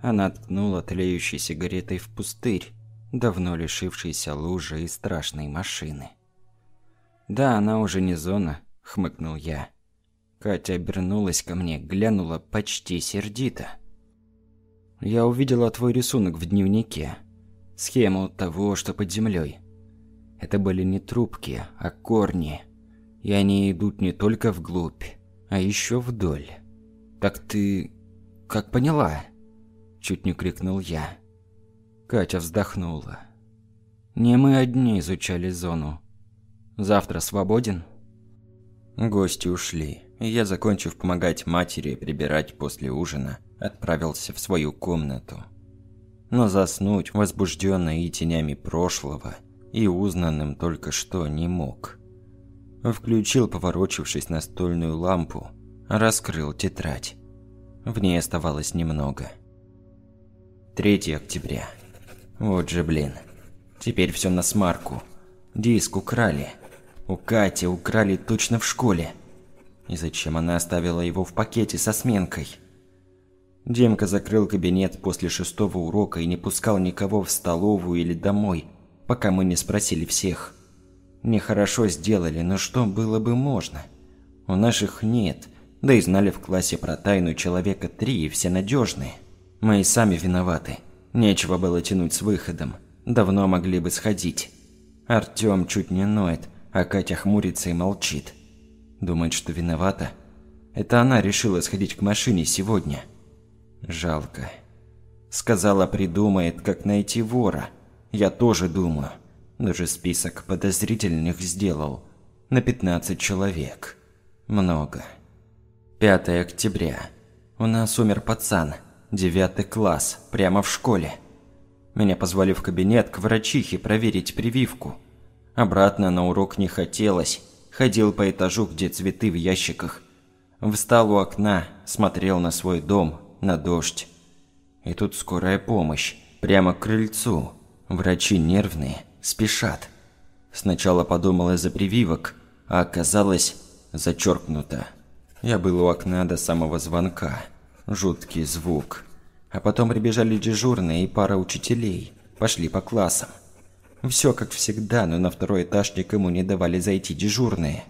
Она ткнула тлеющей сигаретой в пустырь, давно лишившийся лужи и страшной машины. «Да, она уже не зона», – хмыкнул я. Катя обернулась ко мне, глянула почти сердито. «Я увидела твой рисунок в дневнике. Схему того, что под землей. Это были не трубки, а корни. И они идут не только вглубь, а еще вдоль. Так ты... как поняла?» Чуть не крикнул я. Катя вздохнула. Не мы одни изучали зону. Завтра свободен? Гости ушли, и я, закончив помогать матери прибирать после ужина, отправился в свою комнату. Но заснуть, возбужденный и тенями прошлого, и узнанным только что не мог. Включил, поворочившись настольную лампу, раскрыл тетрадь. В ней оставалось немного – 3 октября. Вот же, блин. Теперь все на смарку. Диск украли. У Кати украли точно в школе. И зачем она оставила его в пакете со сменкой? Демка закрыл кабинет после шестого урока и не пускал никого в столовую или домой, пока мы не спросили всех. Нехорошо сделали, но что было бы можно? У наших нет, да и знали в классе про тайну человека три и все надежные. Мы и сами виноваты. Нечего было тянуть с выходом. Давно могли бы сходить. Артём чуть не ноет, а Катя хмурится и молчит. Думает, что виновата. Это она решила сходить к машине сегодня. Жалко. Сказала, придумает, как найти вора. Я тоже думаю. Даже список подозрительных сделал. На 15 человек. Много. 5 октября. У нас умер пацан. Девятый класс, прямо в школе. Меня позвали в кабинет к врачихе проверить прививку. Обратно на урок не хотелось. Ходил по этажу, где цветы в ящиках. Встал у окна, смотрел на свой дом, на дождь. И тут скорая помощь, прямо к крыльцу. Врачи нервные, спешат. Сначала подумал из-за прививок, а оказалось зачеркнуто. Я был у окна до самого звонка. Жуткий звук. А потом прибежали дежурные и пара учителей. Пошли по классам. Все как всегда, но на второй этаж никому не давали зайти дежурные.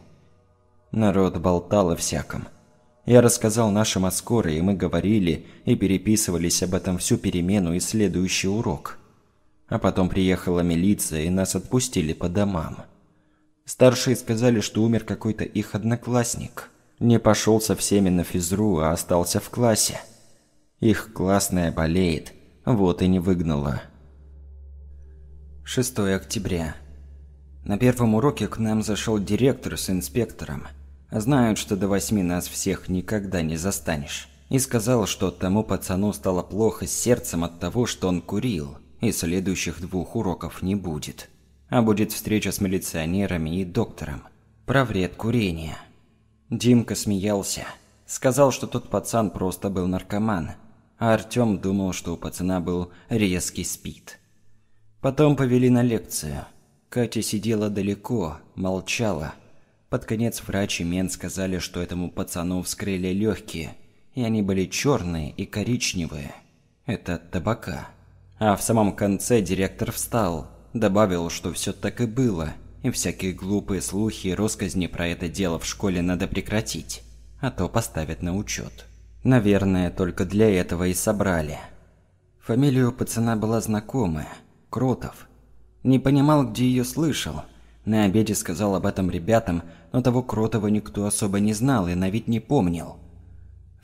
Народ болтал о всяком. Я рассказал нашим о скорой, и мы говорили и переписывались об этом всю перемену и следующий урок. А потом приехала милиция, и нас отпустили по домам. Старшие сказали, что умер какой-то их одноклассник. Не пошел со всеми на физру, а остался в классе. Их классная болеет, вот и не выгнала. 6 октября. На первом уроке к нам зашел директор с инспектором. Знают, что до восьми нас всех никогда не застанешь. И сказал, что тому пацану стало плохо с сердцем от того, что он курил, и следующих двух уроков не будет. А будет встреча с милиционерами и доктором. Про вред курения. Димка смеялся. Сказал, что тот пацан просто был наркоман. А Артём думал, что у пацана был резкий спид. Потом повели на лекцию. Катя сидела далеко, молчала, под конец врач и мент сказали, что этому пацану вскрыли легкие, и они были черные и коричневые. Это от табака. А в самом конце директор встал, добавил, что все так и было, и всякие глупые слухи и росказни про это дело в школе надо прекратить, а то поставят на учет. Наверное, только для этого и собрали. Фамилия у пацана была знакомая – Кротов. Не понимал, где ее слышал. На обеде сказал об этом ребятам, но того Кротова никто особо не знал и на вид не помнил.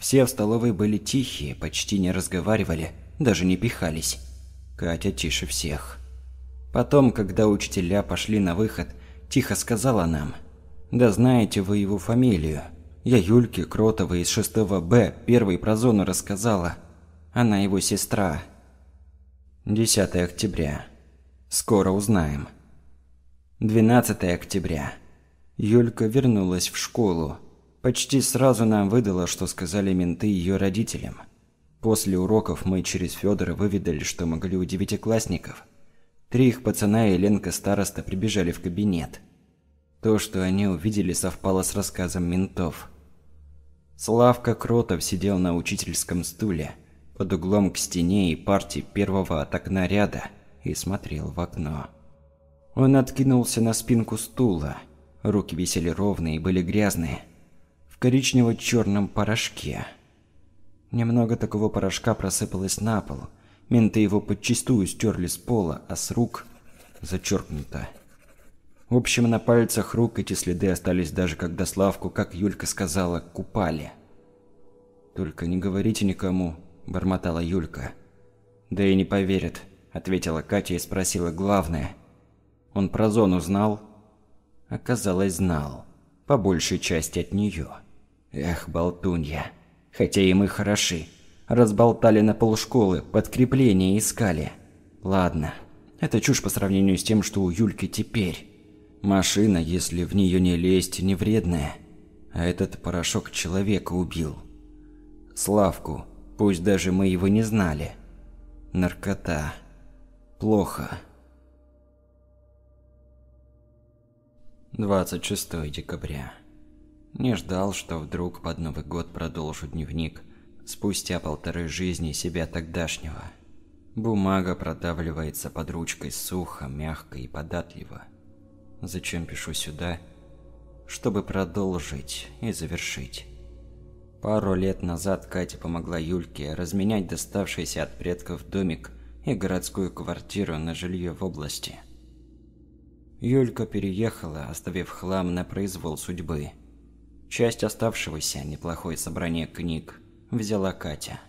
Все в столовой были тихие, почти не разговаривали, даже не пихались. Катя тише всех. Потом, когда учителя пошли на выход, тихо сказала нам. «Да знаете вы его фамилию. Я Юльке Кротовой из 6 Б первой про зону рассказала. Она его сестра». 10 октября. Скоро узнаем. 12 октября. Юлька вернулась в школу. Почти сразу нам выдала, что сказали менты ее родителям. После уроков мы через Федора выведали, что могли у девятиклассников. Три их пацана и Ленка староста прибежали в кабинет. То, что они увидели, совпало с рассказом ментов. Славка Кротов сидел на учительском стуле, под углом к стене и парте первого от окна ряда, и смотрел в окно. Он откинулся на спинку стула – Руки висели ровные и были грязные. В коричнево-черном порошке. Немного такого порошка просыпалось на пол. Менты его подчистую стерли с пола, а с рук зачеркнуто. В общем, на пальцах рук эти следы остались даже когда Славку, как Юлька сказала, купали. «Только не говорите никому», – бормотала Юлька. «Да и не поверят», – ответила Катя и спросила главное. «Он про зону знал?» Оказалось, знал. По большей части от нее. Эх, болтунья. Хотя и мы хороши. Разболтали на полшколы, подкрепление искали. Ладно, это чушь по сравнению с тем, что у Юльки теперь. Машина, если в нее не лезть, не вредная. А этот порошок человека убил. Славку, пусть даже мы его не знали. Наркота. Плохо. 26 декабря. Не ждал, что вдруг под Новый год продолжу дневник, спустя полторы жизни себя тогдашнего. Бумага продавливается под ручкой сухо, мягко и податливо. Зачем пишу сюда? Чтобы продолжить и завершить. Пару лет назад Катя помогла Юльке разменять доставшийся от предков домик и городскую квартиру на жилье в области – Юлька переехала, оставив хлам на произвол судьбы. Часть оставшегося, неплохое собрание книг, взяла Катя.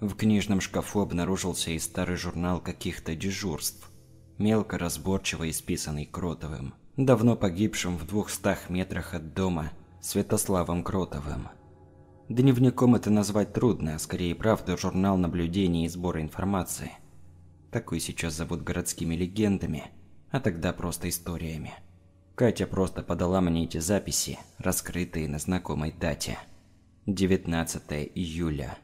В книжном шкафу обнаружился и старый журнал каких-то дежурств, мелко разборчиво исписанный Кротовым, давно погибшим в двухстах метрах от дома Святославом Кротовым. Дневником это назвать трудно, а скорее правда журнал наблюдений и сбора информации. Такой сейчас зовут городскими легендами – а тогда просто историями. Катя просто подала мне эти записи, раскрытые на знакомой дате. 19 июля.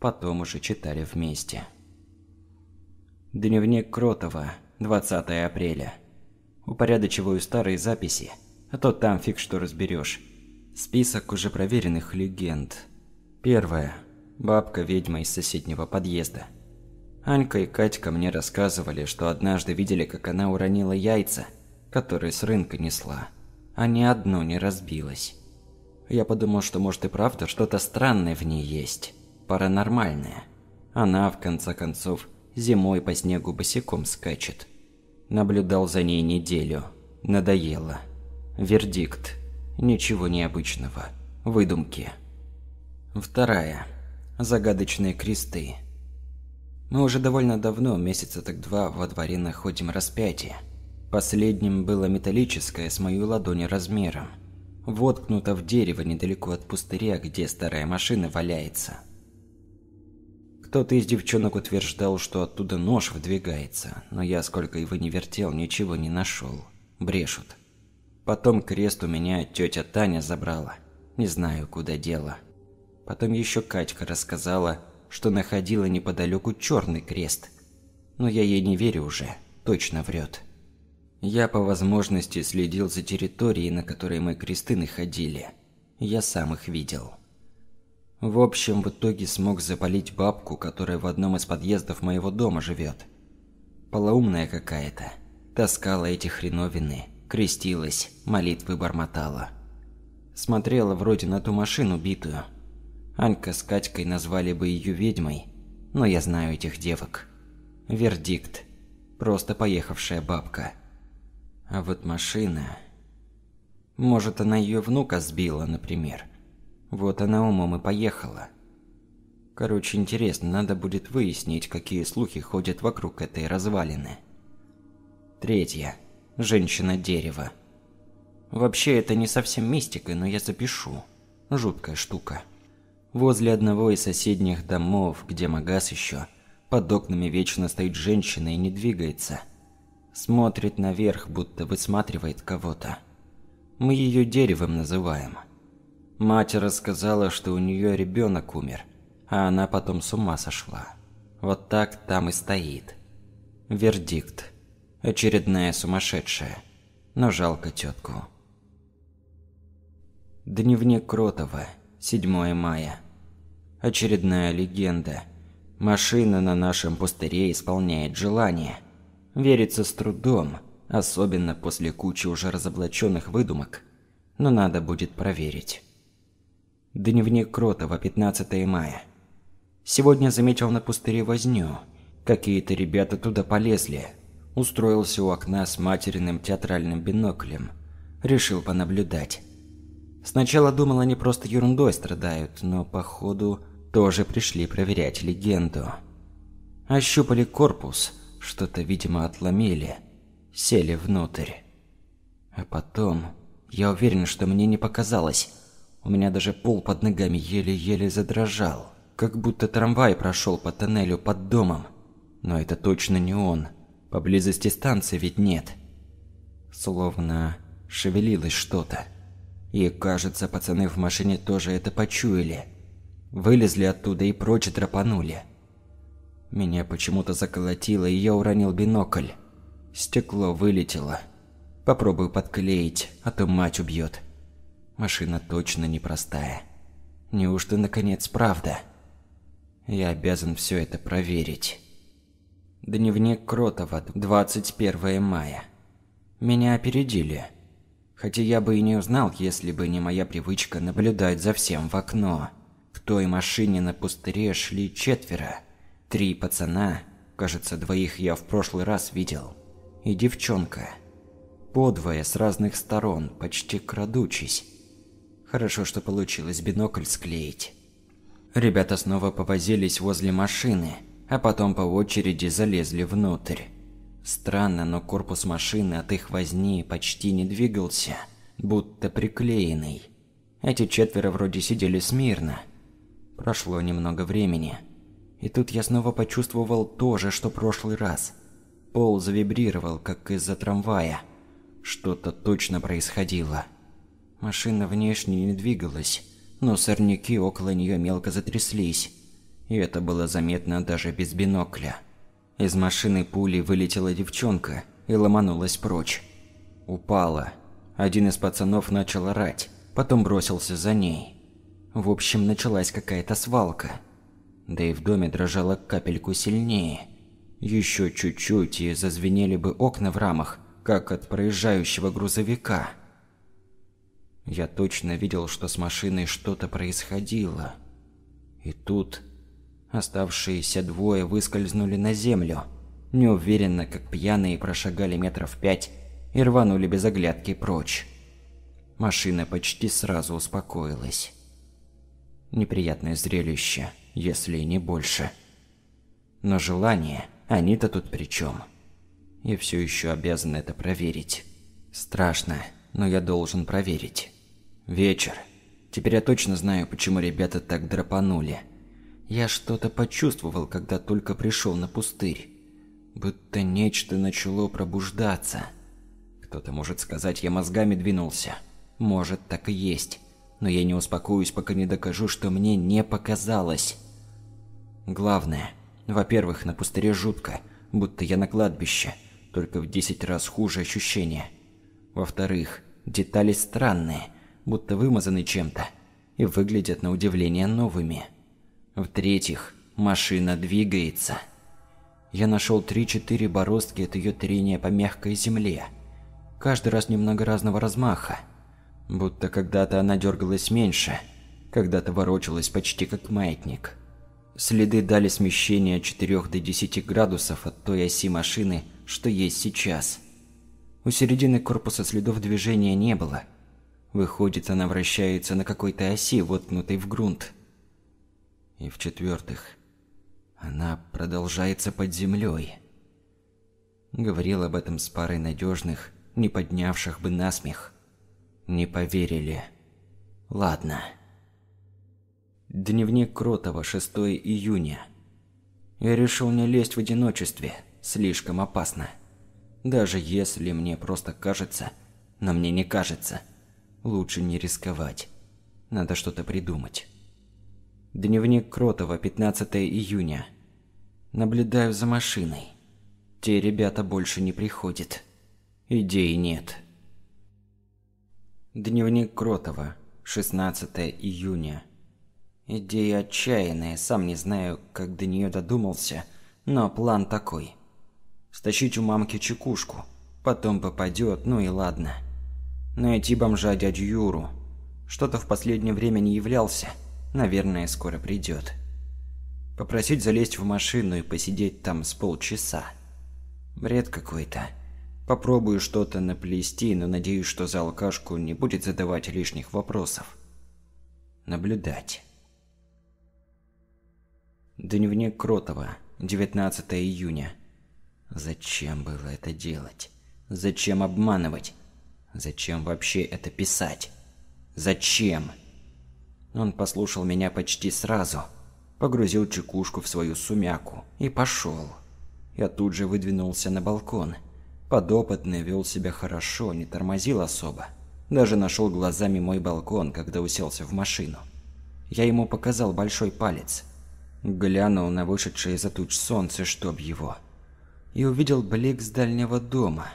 Потом уже читали вместе. Дневник Кротова, 20 апреля. Упорядочиваю старые записи, а то там фиг что разберешь. Список уже проверенных легенд. Первая. Бабка-ведьма из соседнего подъезда. Анька и Катька мне рассказывали, что однажды видели, как она уронила яйца, которые с рынка несла, а ни одно не разбилось. Я подумал, что может и правда что-то странное в ней есть, паранормальное. Она, в конце концов, зимой по снегу босиком скачет. Наблюдал за ней неделю. Надоело. Вердикт. Ничего необычного. Выдумки. Вторая. Загадочные кресты. Мы уже довольно давно, месяца так два, во дворе находим распятие. Последним было металлическое с мою ладонь размером. Воткнуто в дерево недалеко от пустыря, где старая машина валяется. Кто-то из девчонок утверждал, что оттуда нож выдвигается, но я, сколько его не вертел, ничего не нашел. Брешут. Потом крест у меня тетя Таня забрала. Не знаю, куда дело. Потом еще Катька рассказала, что находила неподалеку черный крест. Но я ей не верю уже, точно врет. Я по возможности следил за территорией, на которой мы кресты находили. Я сам их видел. В общем, в итоге смог запалить бабку, которая в одном из подъездов моего дома живет. Полоумная какая-то. Таскала эти хреновины, крестилась, молитвы бормотала. Смотрела вроде на ту машину битую. Анька с Катькой назвали бы ее ведьмой, но я знаю этих девок. Вердикт. Просто поехавшая бабка. А вот машина... Может, она ее внука сбила, например. Вот она умом и поехала. Короче, интересно, надо будет выяснить, какие слухи ходят вокруг этой развалины. Третье. Женщина-дерево. Вообще, это не совсем мистика, но я запишу. Жуткая штука. Возле одного из соседних домов, где магаз еще, под окнами вечно стоит женщина и не двигается. Смотрит наверх, будто высматривает кого-то. Мы ее деревом называем. Мать рассказала, что у нее ребенок умер, а она потом с ума сошла. Вот так там и стоит. Вердикт. Очередная сумасшедшая. Но жалко тетку. Дневник Кротова. 7 мая. Очередная легенда. Машина на нашем пустыре исполняет желание. Верится с трудом, особенно после кучи уже разоблаченных выдумок. Но надо будет проверить. Дневник Кротова, 15 мая. Сегодня заметил на пустыре возню. Какие-то ребята туда полезли. Устроился у окна с материным театральным биноклем. Решил понаблюдать. Сначала думал, они просто ерундой страдают, но походу тоже пришли проверять легенду. Ощупали корпус, что-то, видимо, отломили. Сели внутрь. А потом... Я уверен, что мне не показалось. У меня даже пол под ногами еле-еле задрожал, как будто трамвай прошел по тоннелю под домом. Но это точно не он. Поблизости станции ведь нет. Словно шевелилось что-то. И, кажется, пацаны в машине тоже это почуяли. Вылезли оттуда и прочь драпанули. Меня почему-то заколотило, и я уронил бинокль. Стекло вылетело. Попробую подклеить, а то мать убьет. Машина точно непростая. Неужто наконец правда? Я обязан все это проверить. Дневник Кротова, 21 мая. Меня опередили. Хотя я бы и не узнал, если бы не моя привычка наблюдать за всем в окно. В той машине на пустыре шли четверо. Три пацана, кажется, двоих я в прошлый раз видел, и девчонка. Подвое с разных сторон, почти крадучись. Хорошо, что получилось бинокль склеить. Ребята снова повозились возле машины, а потом по очереди залезли внутрь. Странно, но корпус машины от их возни почти не двигался, будто приклеенный. Эти четверо вроде сидели смирно. Прошло немного времени. И тут я снова почувствовал то же, что прошлый раз. Пол завибрировал, как из-за трамвая. Что-то точно происходило. Машина внешне не двигалась, но сорняки около нее мелко затряслись. И это было заметно даже без бинокля. Из машины пули вылетела девчонка и ломанулась прочь. Упала. Один из пацанов начал орать, потом бросился за ней. В общем, началась какая-то свалка. Да и в доме дрожала капельку сильнее, Еще чуть-чуть и зазвенели бы окна в рамах, как от проезжающего грузовика. Я точно видел, что с машиной что-то происходило. И тут оставшиеся двое выскользнули на землю, неуверенно, как пьяные прошагали метров пять и рванули без оглядки прочь. Машина почти сразу успокоилась. Неприятное зрелище, если и не больше. Но желание, они-то тут при чем? Я все еще обязан это проверить. Страшно, но я должен проверить. Вечер. Теперь я точно знаю, почему ребята так драпанули. Я что-то почувствовал, когда только пришел на пустырь. Будто нечто начало пробуждаться. Кто-то может сказать, я мозгами двинулся. Может, так и есть. Но я не успокоюсь, пока не докажу, что мне не показалось. Главное, во-первых, на пустыре жутко, будто я на кладбище, только в 10 раз хуже ощущения. Во-вторых, детали странные, будто вымазаны чем-то, и выглядят на удивление новыми. В-третьих, машина двигается. Я нашел 3-4 бороздки от ее трения по мягкой земле. Каждый раз немного разного размаха. Будто когда-то она дергалась меньше, когда-то ворочалась почти как маятник. Следы дали смещение от 4 до 10 градусов от той оси машины, что есть сейчас. У середины корпуса следов движения не было. Выходит, она вращается на какой-то оси, воткнутой в грунт. И в-четвертых, она продолжается под землей. Говорил об этом с парой надежных, не поднявших бы насмех. Не поверили. Ладно. Дневник Кротова, 6 июня. Я решил не лезть в одиночестве, слишком опасно. Даже если мне просто кажется, но мне не кажется. Лучше не рисковать. Надо что-то придумать. Дневник Кротова, 15 июня. Наблюдаю за машиной. Те ребята больше не приходят. Идей нет. Дневник Кротова, 16 июня. Идея отчаянная, сам не знаю, как до нее додумался, но план такой. Стащить у мамки чекушку, потом попадет, ну и ладно. Найти бомжа дядю Юру. Что-то в последнее время не являлся, наверное, скоро придет. Попросить залезть в машину и посидеть там с полчаса. Бред какой-то. Попробую что-то наплести, но надеюсь, что за алкашку не будет задавать лишних вопросов. Наблюдать. Дневник Кротова, 19 июня. Зачем было это делать? Зачем обманывать? Зачем вообще это писать? Зачем? Он послушал меня почти сразу, погрузил чекушку в свою сумяку и пошел. Я тут же выдвинулся на балкон. Подопытный вел себя хорошо, не тормозил особо. Даже нашел глазами мой балкон, когда уселся в машину. Я ему показал большой палец – Глянул на вышедшее из-за туч солнце, чтоб его. И увидел блик с дальнего дома.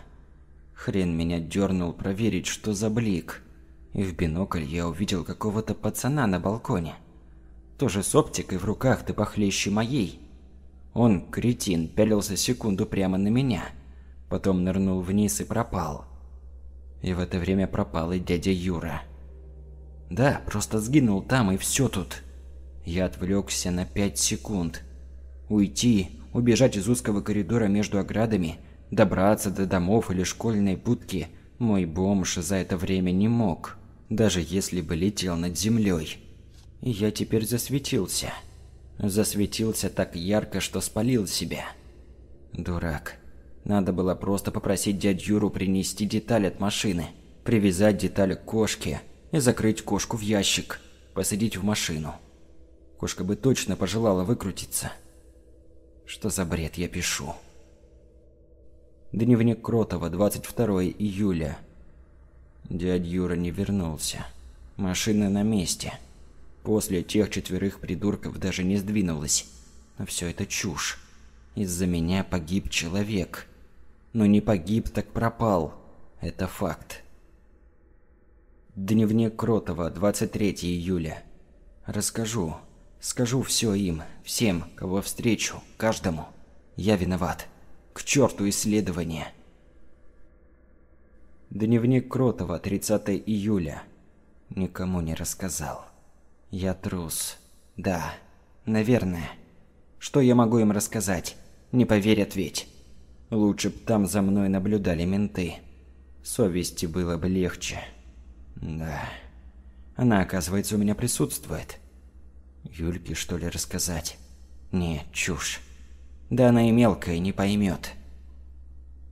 Хрен меня дернул проверить, что за блик. И в бинокль я увидел какого-то пацана на балконе. Тоже с оптикой в руках, да похлеще моей. Он, кретин, пялился секунду прямо на меня. Потом нырнул вниз и пропал. И в это время пропал и дядя Юра. Да, просто сгинул там и все тут. Я отвлекся на пять секунд. Уйти, убежать из узкого коридора между оградами, добраться до домов или школьной будки мой бомж за это время не мог, даже если бы летел над землей. Я теперь засветился. Засветился так ярко, что спалил себя. Дурак. Надо было просто попросить дядю Юру принести деталь от машины, привязать деталь к кошке и закрыть кошку в ящик, посадить в машину. Кошка бы точно пожелала выкрутиться. Что за бред я пишу? Дневник Кротова, 22 июля. Дядь Юра не вернулся. Машина на месте. После тех четверых придурков даже не сдвинулась. Но все это чушь. Из-за меня погиб человек. Но не погиб, так пропал. Это факт. Дневник Кротова, 23 июля. Расскажу. Скажу все им, всем, кого встречу, каждому. Я виноват. К черту исследование. Дневник Кротова, 30 июля. Никому не рассказал. Я трус. Да, наверное. Что я могу им рассказать? Не поверят ведь. Лучше б там за мной наблюдали менты. Совести было бы легче. Да. Она, оказывается, у меня присутствует. Юльке, что ли, рассказать? Не, чушь. Да она и мелкая не поймет.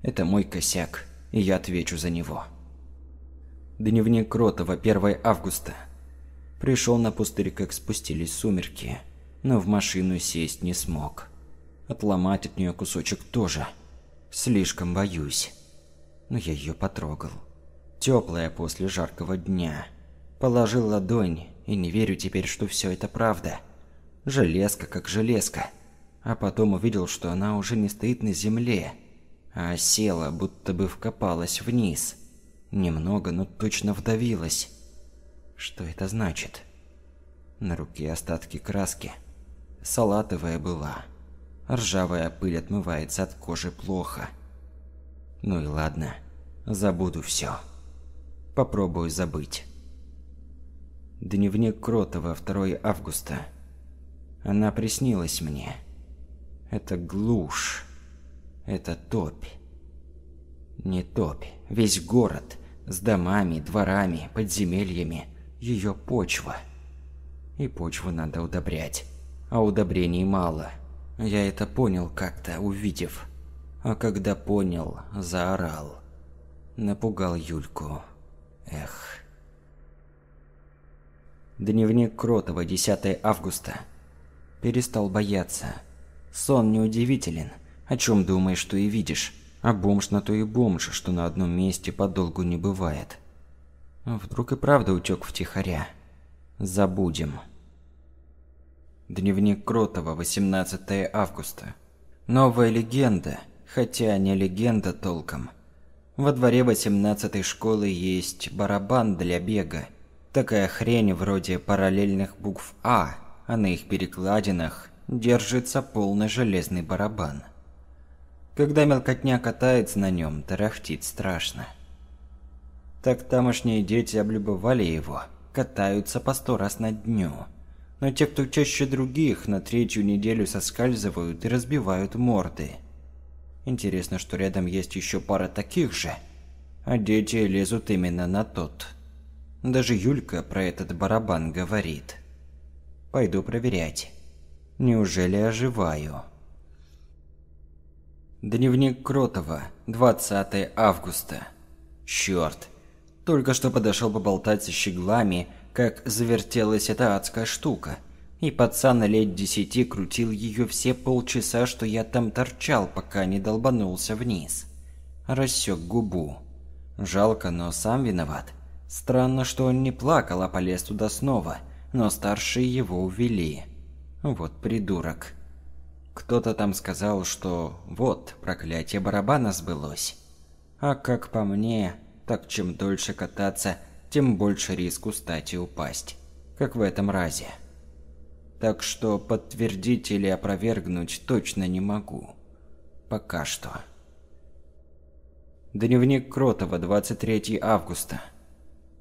Это мой косяк, и я отвечу за него. Дневник Кротова, 1 августа. Пришел на пустырь, как спустились сумерки, но в машину сесть не смог. Отломать от нее кусочек тоже. Слишком боюсь. Но я ее потрогал. Теплая после жаркого дня. Положил ладонь, и не верю теперь, что все это правда. Железка как железка. А потом увидел, что она уже не стоит на земле, а села, будто бы вкопалась вниз. Немного, но точно вдавилась. Что это значит? На руке остатки краски. Салатовая была. Ржавая пыль отмывается от кожи плохо. Ну и ладно. Забуду все. Попробую забыть. Дневник Кротова, 2 августа. Она приснилась мне. Это глушь. Это топь. Не топь, весь город с домами, дворами, подземельями, ее почва. И почву надо удобрять, а удобрений мало. Я это понял как-то, увидев. А когда понял, заорал. Напугал Юльку. Эх. Дневник Кротова, 10 августа. Перестал бояться. Сон неудивителен. О чем думаешь, что и видишь. А бомж на то и бомж, что на одном месте подолгу не бывает. Вдруг и правда утек втихаря. Забудем. Дневник Кротова, 18 августа. Новая легенда, хотя не легенда толком. Во дворе 18 школы есть барабан для бега. Такая хрень вроде параллельных букв А, а на их перекладинах держится полный железный барабан. Когда мелкотня катается на нем, тарахтит страшно. Так тамошние дети облюбовали его, катаются по сто раз на дню. Но те, кто чаще других, на третью неделю соскальзывают и разбивают морды. Интересно, что рядом есть еще пара таких же, а дети лезут именно на тот. Даже Юлька про этот барабан говорит. Пойду проверять. Неужели оживаю? Дневник Кротова, 20 августа. Черт. Только что подошел поболтать со щеглами, как завертелась эта адская штука. И пацан лет десяти крутил ее все полчаса, что я там торчал, пока не долбанулся вниз. Рассек губу. Жалко, но сам виноват. Странно, что он не плакал, а полез туда снова, но старшие его увели. Вот придурок. Кто-то там сказал, что вот, проклятие барабана сбылось. А как по мне, так чем дольше кататься, тем больше риск устать и упасть. Как в этом разе. Так что подтвердить или опровергнуть точно не могу. Пока что. Дневник Кротова, 23 августа.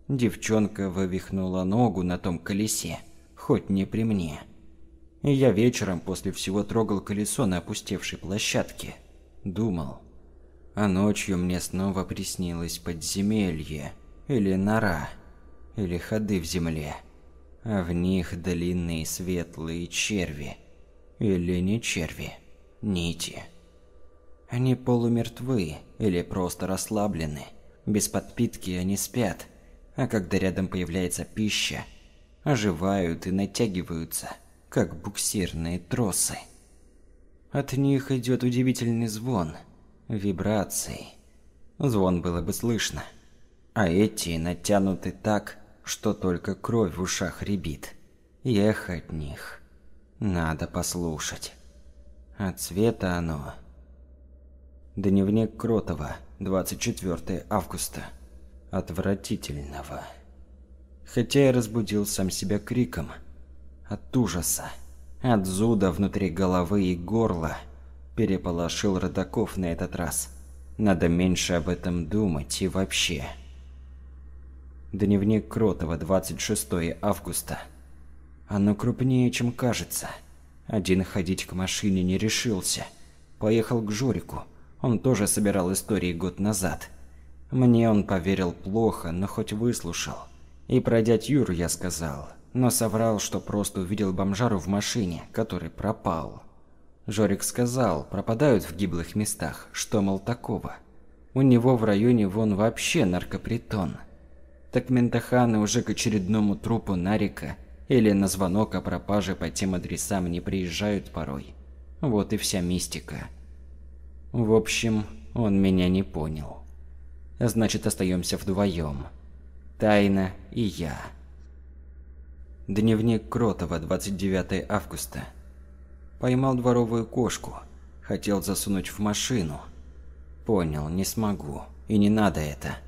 Девчонка вывихнула ногу на том колесе, хоть не при мне. Я вечером после всего трогал колесо на опустевшей площадке. Думал. А ночью мне снова приснилось подземелье. Или нора. Или ходы в земле. А в них длинные светлые черви. Или не черви. Нити. Они полумертвы или просто расслаблены. Без подпитки они спят. А когда рядом появляется пища, оживают и натягиваются – как буксирные тросы. От них идет удивительный звон, вибрации. Звон было бы слышно. А эти натянуты так, что только кровь в ушах рябит. Ехать от них. Надо послушать. А цвета оно... Дневник Кротова, 24 августа. Отвратительного. Хотя я разбудил сам себя криком – от ужаса, от зуда внутри головы и горла, Переполошил родаков на этот раз. Надо меньше об этом думать и вообще. Дневник Кротова, 26 августа. Оно крупнее, чем кажется. Один ходить к машине не решился. Поехал к Жорику. Он тоже собирал истории год назад. Мне он поверил плохо, но хоть выслушал. И про дядь Юру я сказал, но соврал, что просто увидел бомжару в машине, который пропал. Жорик сказал, пропадают в гиблых местах, что, мол, такого. У него в районе вон вообще наркопритон. Так ментаханы уже к очередному трупу Нарика или на звонок о пропаже по тем адресам не приезжают порой. Вот и вся мистика. В общем, он меня не понял. Значит, остаемся вдвоем. Тайна и я. Дневник Кротова, 29 августа. Поймал дворовую кошку. Хотел засунуть в машину. Понял, не смогу. И не надо это.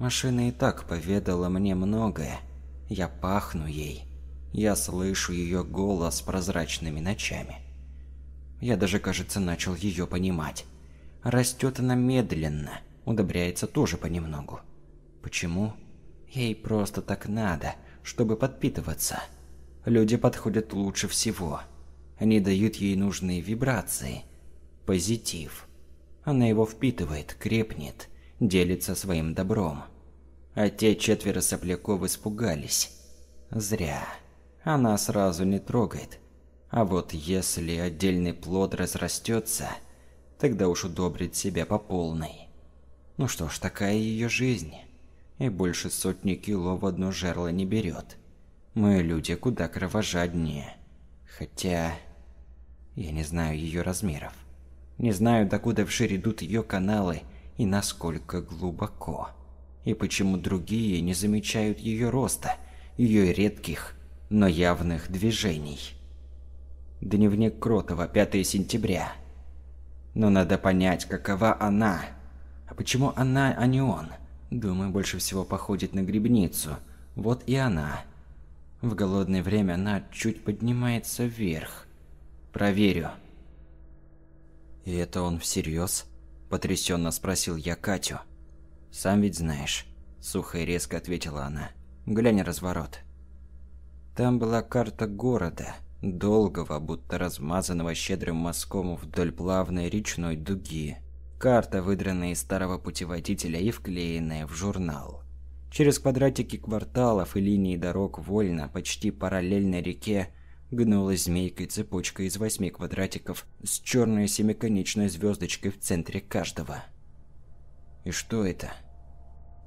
Машина и так поведала мне многое. Я пахну ей. Я слышу ее голос прозрачными ночами. Я даже, кажется, начал ее понимать. Растет она медленно, удобряется тоже понемногу. Почему? Ей просто так надо, чтобы подпитываться. Люди подходят лучше всего. Они дают ей нужные вибрации. Позитив. Она его впитывает, крепнет, делится своим добром. А те четверо сопляков испугались. Зря. Она сразу не трогает. А вот если отдельный плод разрастется, тогда уж удобрит себя по полной. Ну что ж, такая ее жизнь. И больше сотни кило в одно жерло не берет. Мы люди куда кровожаднее. Хотя... Я не знаю ее размеров. Не знаю, докуда вширь идут ее каналы и насколько глубоко. И почему другие не замечают ее роста, ее редких, но явных движений. Дневник Кротова, 5 сентября. Но надо понять, какова она. А почему она, а не он? Думаю, больше всего походит на грибницу. Вот и она. В голодное время она чуть поднимается вверх. Проверю. И это он всерьез? Потрясенно спросил я Катю. Сам ведь знаешь, сухо и резко ответила она. Глянь разворот. Там была карта города, долгого, будто размазанного щедрым мазком вдоль плавной речной дуги. Карта, выдранная из старого путеводителя и вклеенная в журнал. Через квадратики кварталов и линии дорог вольно, почти параллельно реке, гнулась змейкой цепочка из восьми квадратиков с черной семиконечной звездочкой в центре каждого. «И что это?»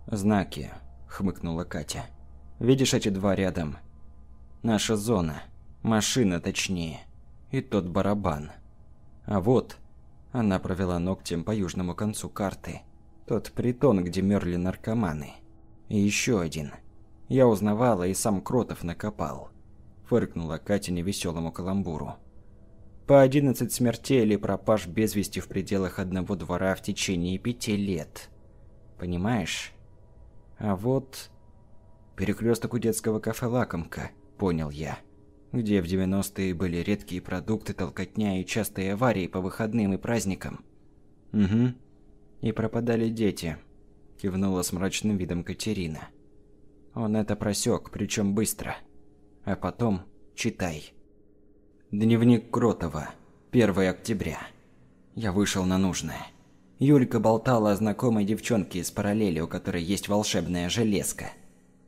«Знаки», — хмыкнула Катя. «Видишь эти два рядом? Наша зона. Машина, точнее. И тот барабан. А вот...» Она провела ногтем по южному концу карты. Тот притон, где мерли наркоманы. И еще один. Я узнавала, и сам Кротов накопал фыркнула Катя невеселому каламбуру. По 11 смертей или пропаж без вести в пределах одного двора в течение пяти лет. Понимаешь? А вот... Перекресток у детского кафе «Лакомка», понял я. Где в 90-е были редкие продукты, толкотня и частые аварии по выходным и праздникам. Угу. И пропадали дети, кивнула с мрачным видом Катерина. Он это просек, причем быстро. А потом читай. Дневник Кротова. 1 октября. Я вышел на нужное. Юлька болтала о знакомой девчонке из параллели, у которой есть волшебная железка.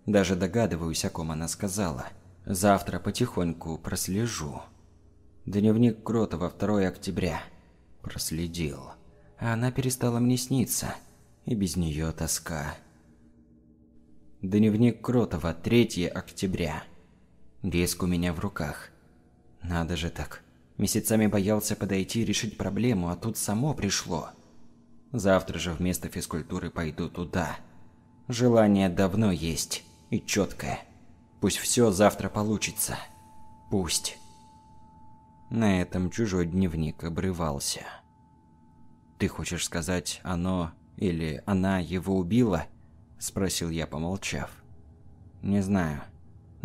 Даже догадываюсь, о ком она сказала. Завтра потихоньку прослежу. Дневник Кротова, 2 октября. Проследил. А она перестала мне сниться. И без нее тоска. Дневник Кротова, 3 октября. Диск у меня в руках. Надо же так. Месяцами боялся подойти и решить проблему, а тут само пришло. Завтра же вместо физкультуры пойду туда. Желание давно есть и четкое. Пусть все завтра получится. Пусть. На этом чужой дневник обрывался. «Ты хочешь сказать, оно или она его убила?» – спросил я, помолчав. «Не знаю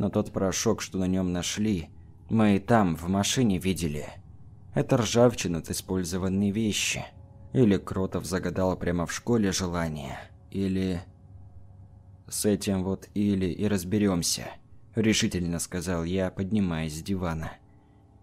но тот порошок, что на нем нашли, мы и там, в машине, видели. Это ржавчина от использованной вещи. Или Кротов загадал прямо в школе желание. Или... С этим вот или и разберемся, решительно сказал я, поднимаясь с дивана.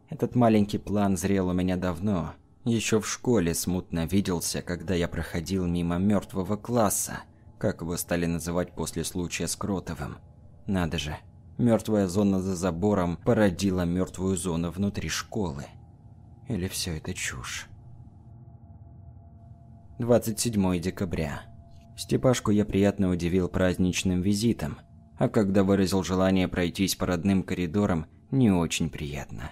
Этот маленький план зрел у меня давно. Еще в школе смутно виделся, когда я проходил мимо мертвого класса, как его стали называть после случая с Кротовым. Надо же, мертвая зона за забором породила мертвую зону внутри школы. Или все это чушь? 27 декабря. Степашку я приятно удивил праздничным визитом, а когда выразил желание пройтись по родным коридорам, не очень приятно.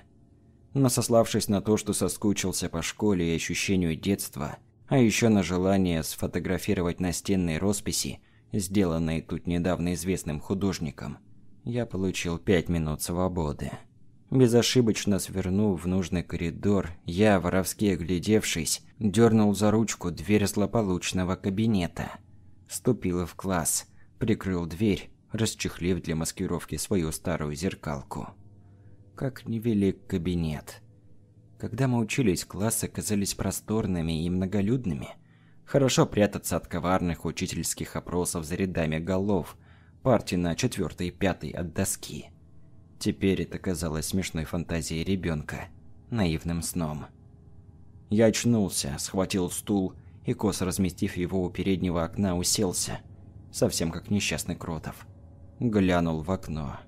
Но сославшись на то, что соскучился по школе и ощущению детства, а еще на желание сфотографировать настенные росписи, сделанные тут недавно известным художником, я получил пять минут свободы. Безошибочно свернув в нужный коридор, я, воровски оглядевшись, дернул за ручку дверь злополучного кабинета. Ступил в класс, прикрыл дверь, расчехлив для маскировки свою старую зеркалку. Как невелик кабинет. Когда мы учились, классы казались просторными и многолюдными. Хорошо прятаться от коварных учительских опросов за рядами голов, партий на четвертой и пятой от доски. Теперь это казалось смешной фантазией ребенка, наивным сном. Я очнулся, схватил стул и, косо разместив его у переднего окна, уселся, совсем как несчастный Кротов. Глянул в окно.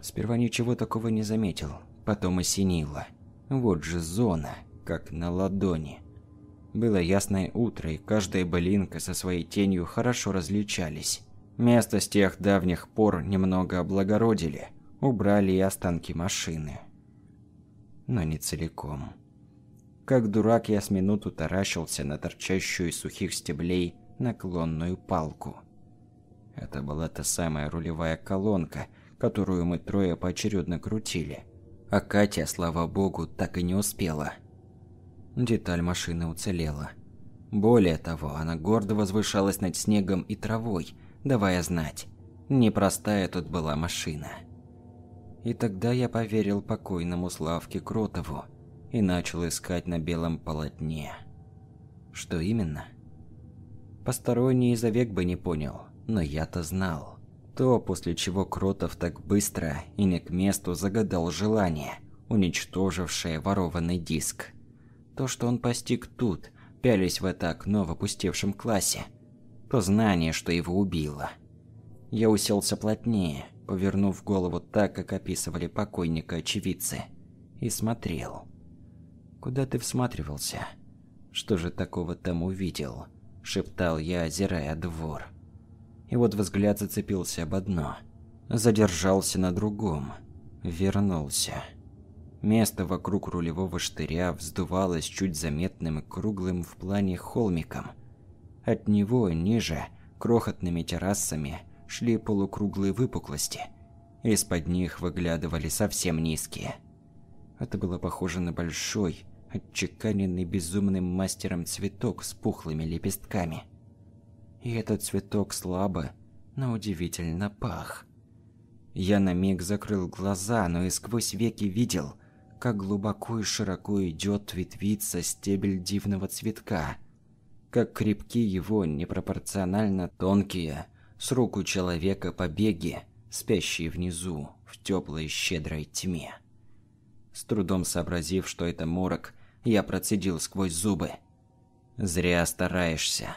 Сперва ничего такого не заметил, потом осенило. Вот же зона, как на ладони. Было ясное утро, и каждая былинка со своей тенью хорошо различались. Место с тех давних пор немного облагородили – убрали и останки машины. Но не целиком. Как дурак я с минуту таращился на торчащую из сухих стеблей наклонную палку. Это была та самая рулевая колонка, которую мы трое поочередно крутили. А Катя, слава богу, так и не успела. Деталь машины уцелела. Более того, она гордо возвышалась над снегом и травой, давая знать, непростая тут была машина. И тогда я поверил покойному Славке Кротову и начал искать на белом полотне. Что именно? Посторонний за век бы не понял, но я-то знал. То, после чего Кротов так быстро и не к месту загадал желание, уничтожившее ворованный диск. То, что он постиг тут, пялись в это окно в опустевшем классе. То знание, что его убило. Я уселся плотнее, повернув голову так, как описывали покойника очевидцы, и смотрел. «Куда ты всматривался? Что же такого там увидел?» – шептал я, озирая двор. И вот взгляд зацепился об одно. Задержался на другом. Вернулся. Место вокруг рулевого штыря вздувалось чуть заметным и круглым в плане холмиком. От него ниже, крохотными террасами, шли полукруглые выпуклости. Из-под них выглядывали совсем низкие. Это было похоже на большой, отчеканенный безумным мастером цветок с пухлыми лепестками. И этот цветок слабо, но удивительно пах. Я на миг закрыл глаза, но и сквозь веки видел, как глубоко и широко идет ветвиться стебель дивного цветка, как крепки его непропорционально тонкие, с руку человека побеги, спящие внизу, в теплой щедрой тьме. С трудом сообразив, что это морок, я процедил сквозь зубы. «Зря стараешься.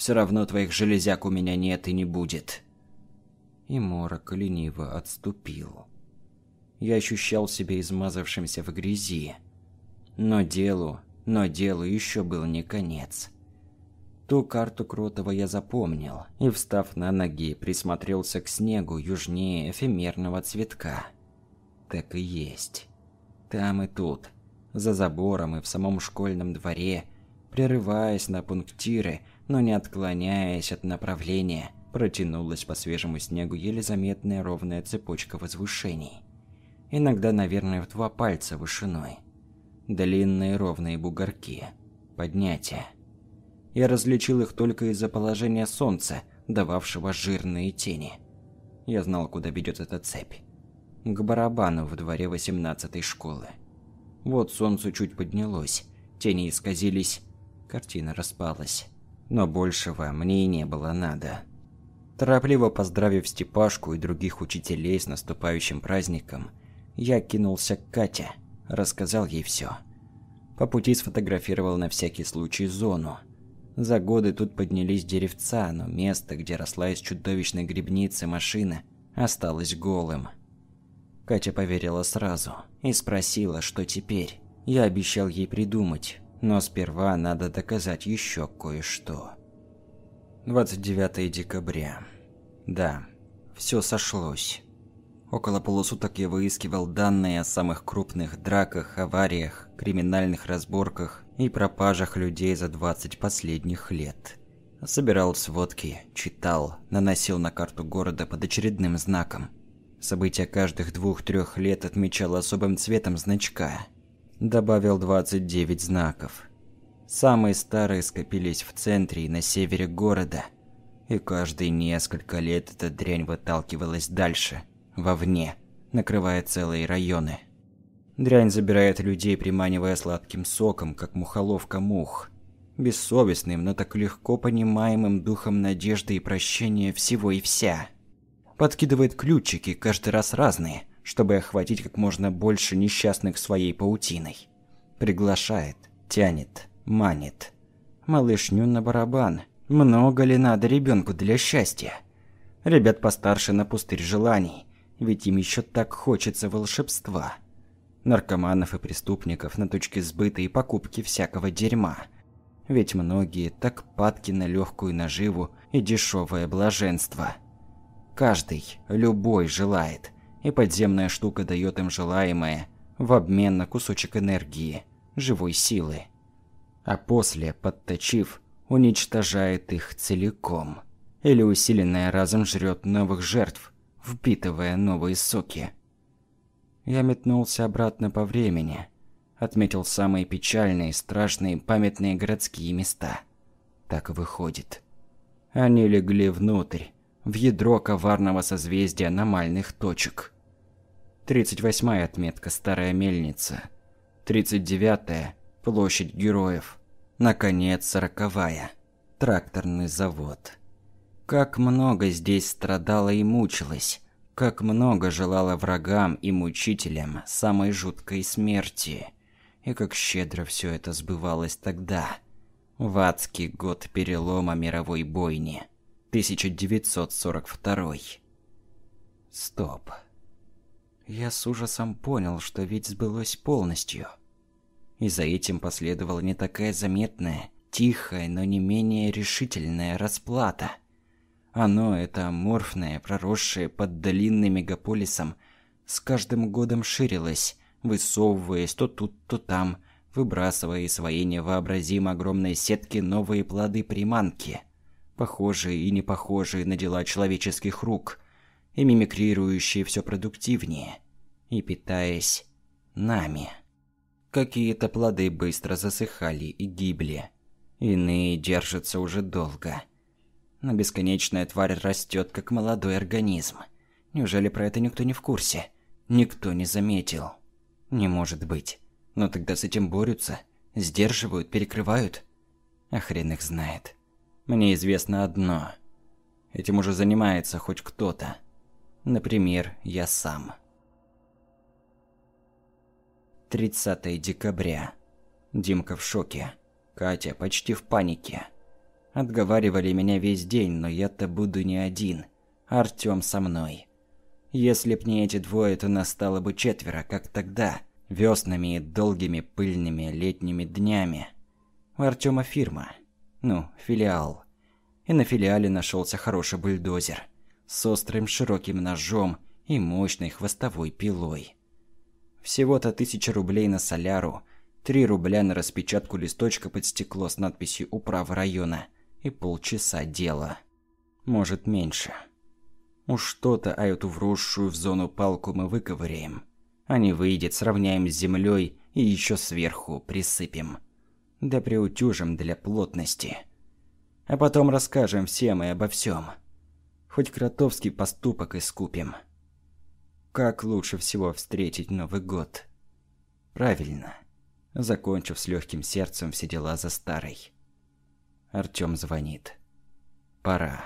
Все равно твоих железяк у меня нет и не будет». И морок лениво отступил. Я ощущал себя измазавшимся в грязи. Но делу, но делу еще был не конец. Ту карту Кротова я запомнил и, встав на ноги, присмотрелся к снегу южнее эфемерного цветка. Так и есть. Там и тут, за забором и в самом школьном дворе, прерываясь на пунктиры, но не отклоняясь от направления, протянулась по свежему снегу еле заметная ровная цепочка возвышений. Иногда, наверное, в два пальца вышиной. Длинные ровные бугорки. Поднятия. Я различил их только из-за положения солнца, дававшего жирные тени. Я знал, куда ведет эта цепь. К барабану в дворе 18-й школы. Вот солнце чуть поднялось, тени исказились, картина распалась. Но большего мне и не было надо. Торопливо поздравив Степашку и других учителей с наступающим праздником, я кинулся к Кате, рассказал ей все. По пути сфотографировал на всякий случай зону. За годы тут поднялись деревца, но место, где росла из чудовищной грибницы машина, осталось голым. Катя поверила сразу и спросила, что теперь. Я обещал ей придумать, но сперва надо доказать еще кое-что. 29 декабря. Да, все сошлось. Около полусуток я выискивал данные о самых крупных драках, авариях, криминальных разборках и пропажах людей за 20 последних лет. Собирал сводки, читал, наносил на карту города под очередным знаком. События каждых двух-трех лет отмечал особым цветом значка. Добавил 29 знаков. Самые старые скопились в центре и на севере города. И каждые несколько лет эта дрянь выталкивалась дальше – вовне, накрывая целые районы. Дрянь забирает людей, приманивая сладким соком, как мухоловка мух. Бессовестным, но так легко понимаемым духом надежды и прощения всего и вся. Подкидывает ключики, каждый раз разные, чтобы охватить как можно больше несчастных своей паутиной. Приглашает, тянет, манит. Малышню на барабан. Много ли надо ребенку для счастья? Ребят постарше на пустырь желаний ведь им еще так хочется волшебства. Наркоманов и преступников на точке сбыта и покупки всякого дерьма. Ведь многие так падки на легкую наживу и дешевое блаженство. Каждый, любой желает, и подземная штука дает им желаемое в обмен на кусочек энергии, живой силы. А после, подточив, уничтожает их целиком. Или усиленная разом жрет новых жертв, впитывая новые соки. Я метнулся обратно по времени, отметил самые печальные, страшные, памятные городские места. Так выходит. Они легли внутрь, в ядро коварного созвездия аномальных точек. 38-я отметка Старая Мельница. 39-я Площадь Героев. Наконец, 40-я Тракторный завод. Как много здесь страдало и мучилось, как много желало врагам и мучителям самой жуткой смерти. И как щедро все это сбывалось тогда, в адский год перелома мировой бойни, 1942. Стоп. Я с ужасом понял, что ведь сбылось полностью. И за этим последовала не такая заметная, тихая, но не менее решительная расплата – оно, это аморфное, проросшее под долинным мегаполисом, с каждым годом ширилось, высовываясь то тут, то там, выбрасывая из своей невообразимо огромной сетки новые плоды-приманки, похожие и не похожие на дела человеческих рук, и мимикрирующие все продуктивнее, и питаясь нами. Какие-то плоды быстро засыхали и гибли, иные держатся уже долго – но бесконечная тварь растет, как молодой организм. Неужели про это никто не в курсе? Никто не заметил. Не может быть. Но тогда с этим борются, сдерживают, перекрывают. А хрен их знает. Мне известно одно. Этим уже занимается хоть кто-то. Например, я сам. 30 декабря. Димка в шоке. Катя почти в панике. Отговаривали меня весь день, но я-то буду не один. Артём со мной. Если б не эти двое, то настало бы четверо, как тогда, веснами и долгими пыльными летними днями. У Артёма фирма. Ну, филиал. И на филиале нашелся хороший бульдозер. С острым широким ножом и мощной хвостовой пилой. Всего-то тысяча рублей на соляру, три рубля на распечатку листочка под стекло с надписью «Управа района», и полчаса дела. Может, меньше. Уж что-то, а эту вросшую в зону палку мы выковыряем. А не выйдет, сравняем с землей и еще сверху присыпем. Да приутюжим для плотности. А потом расскажем всем и обо всем. Хоть кротовский поступок искупим. Как лучше всего встретить Новый год? Правильно. Закончив с легким сердцем все дела за старой. Артём звонит. Пора.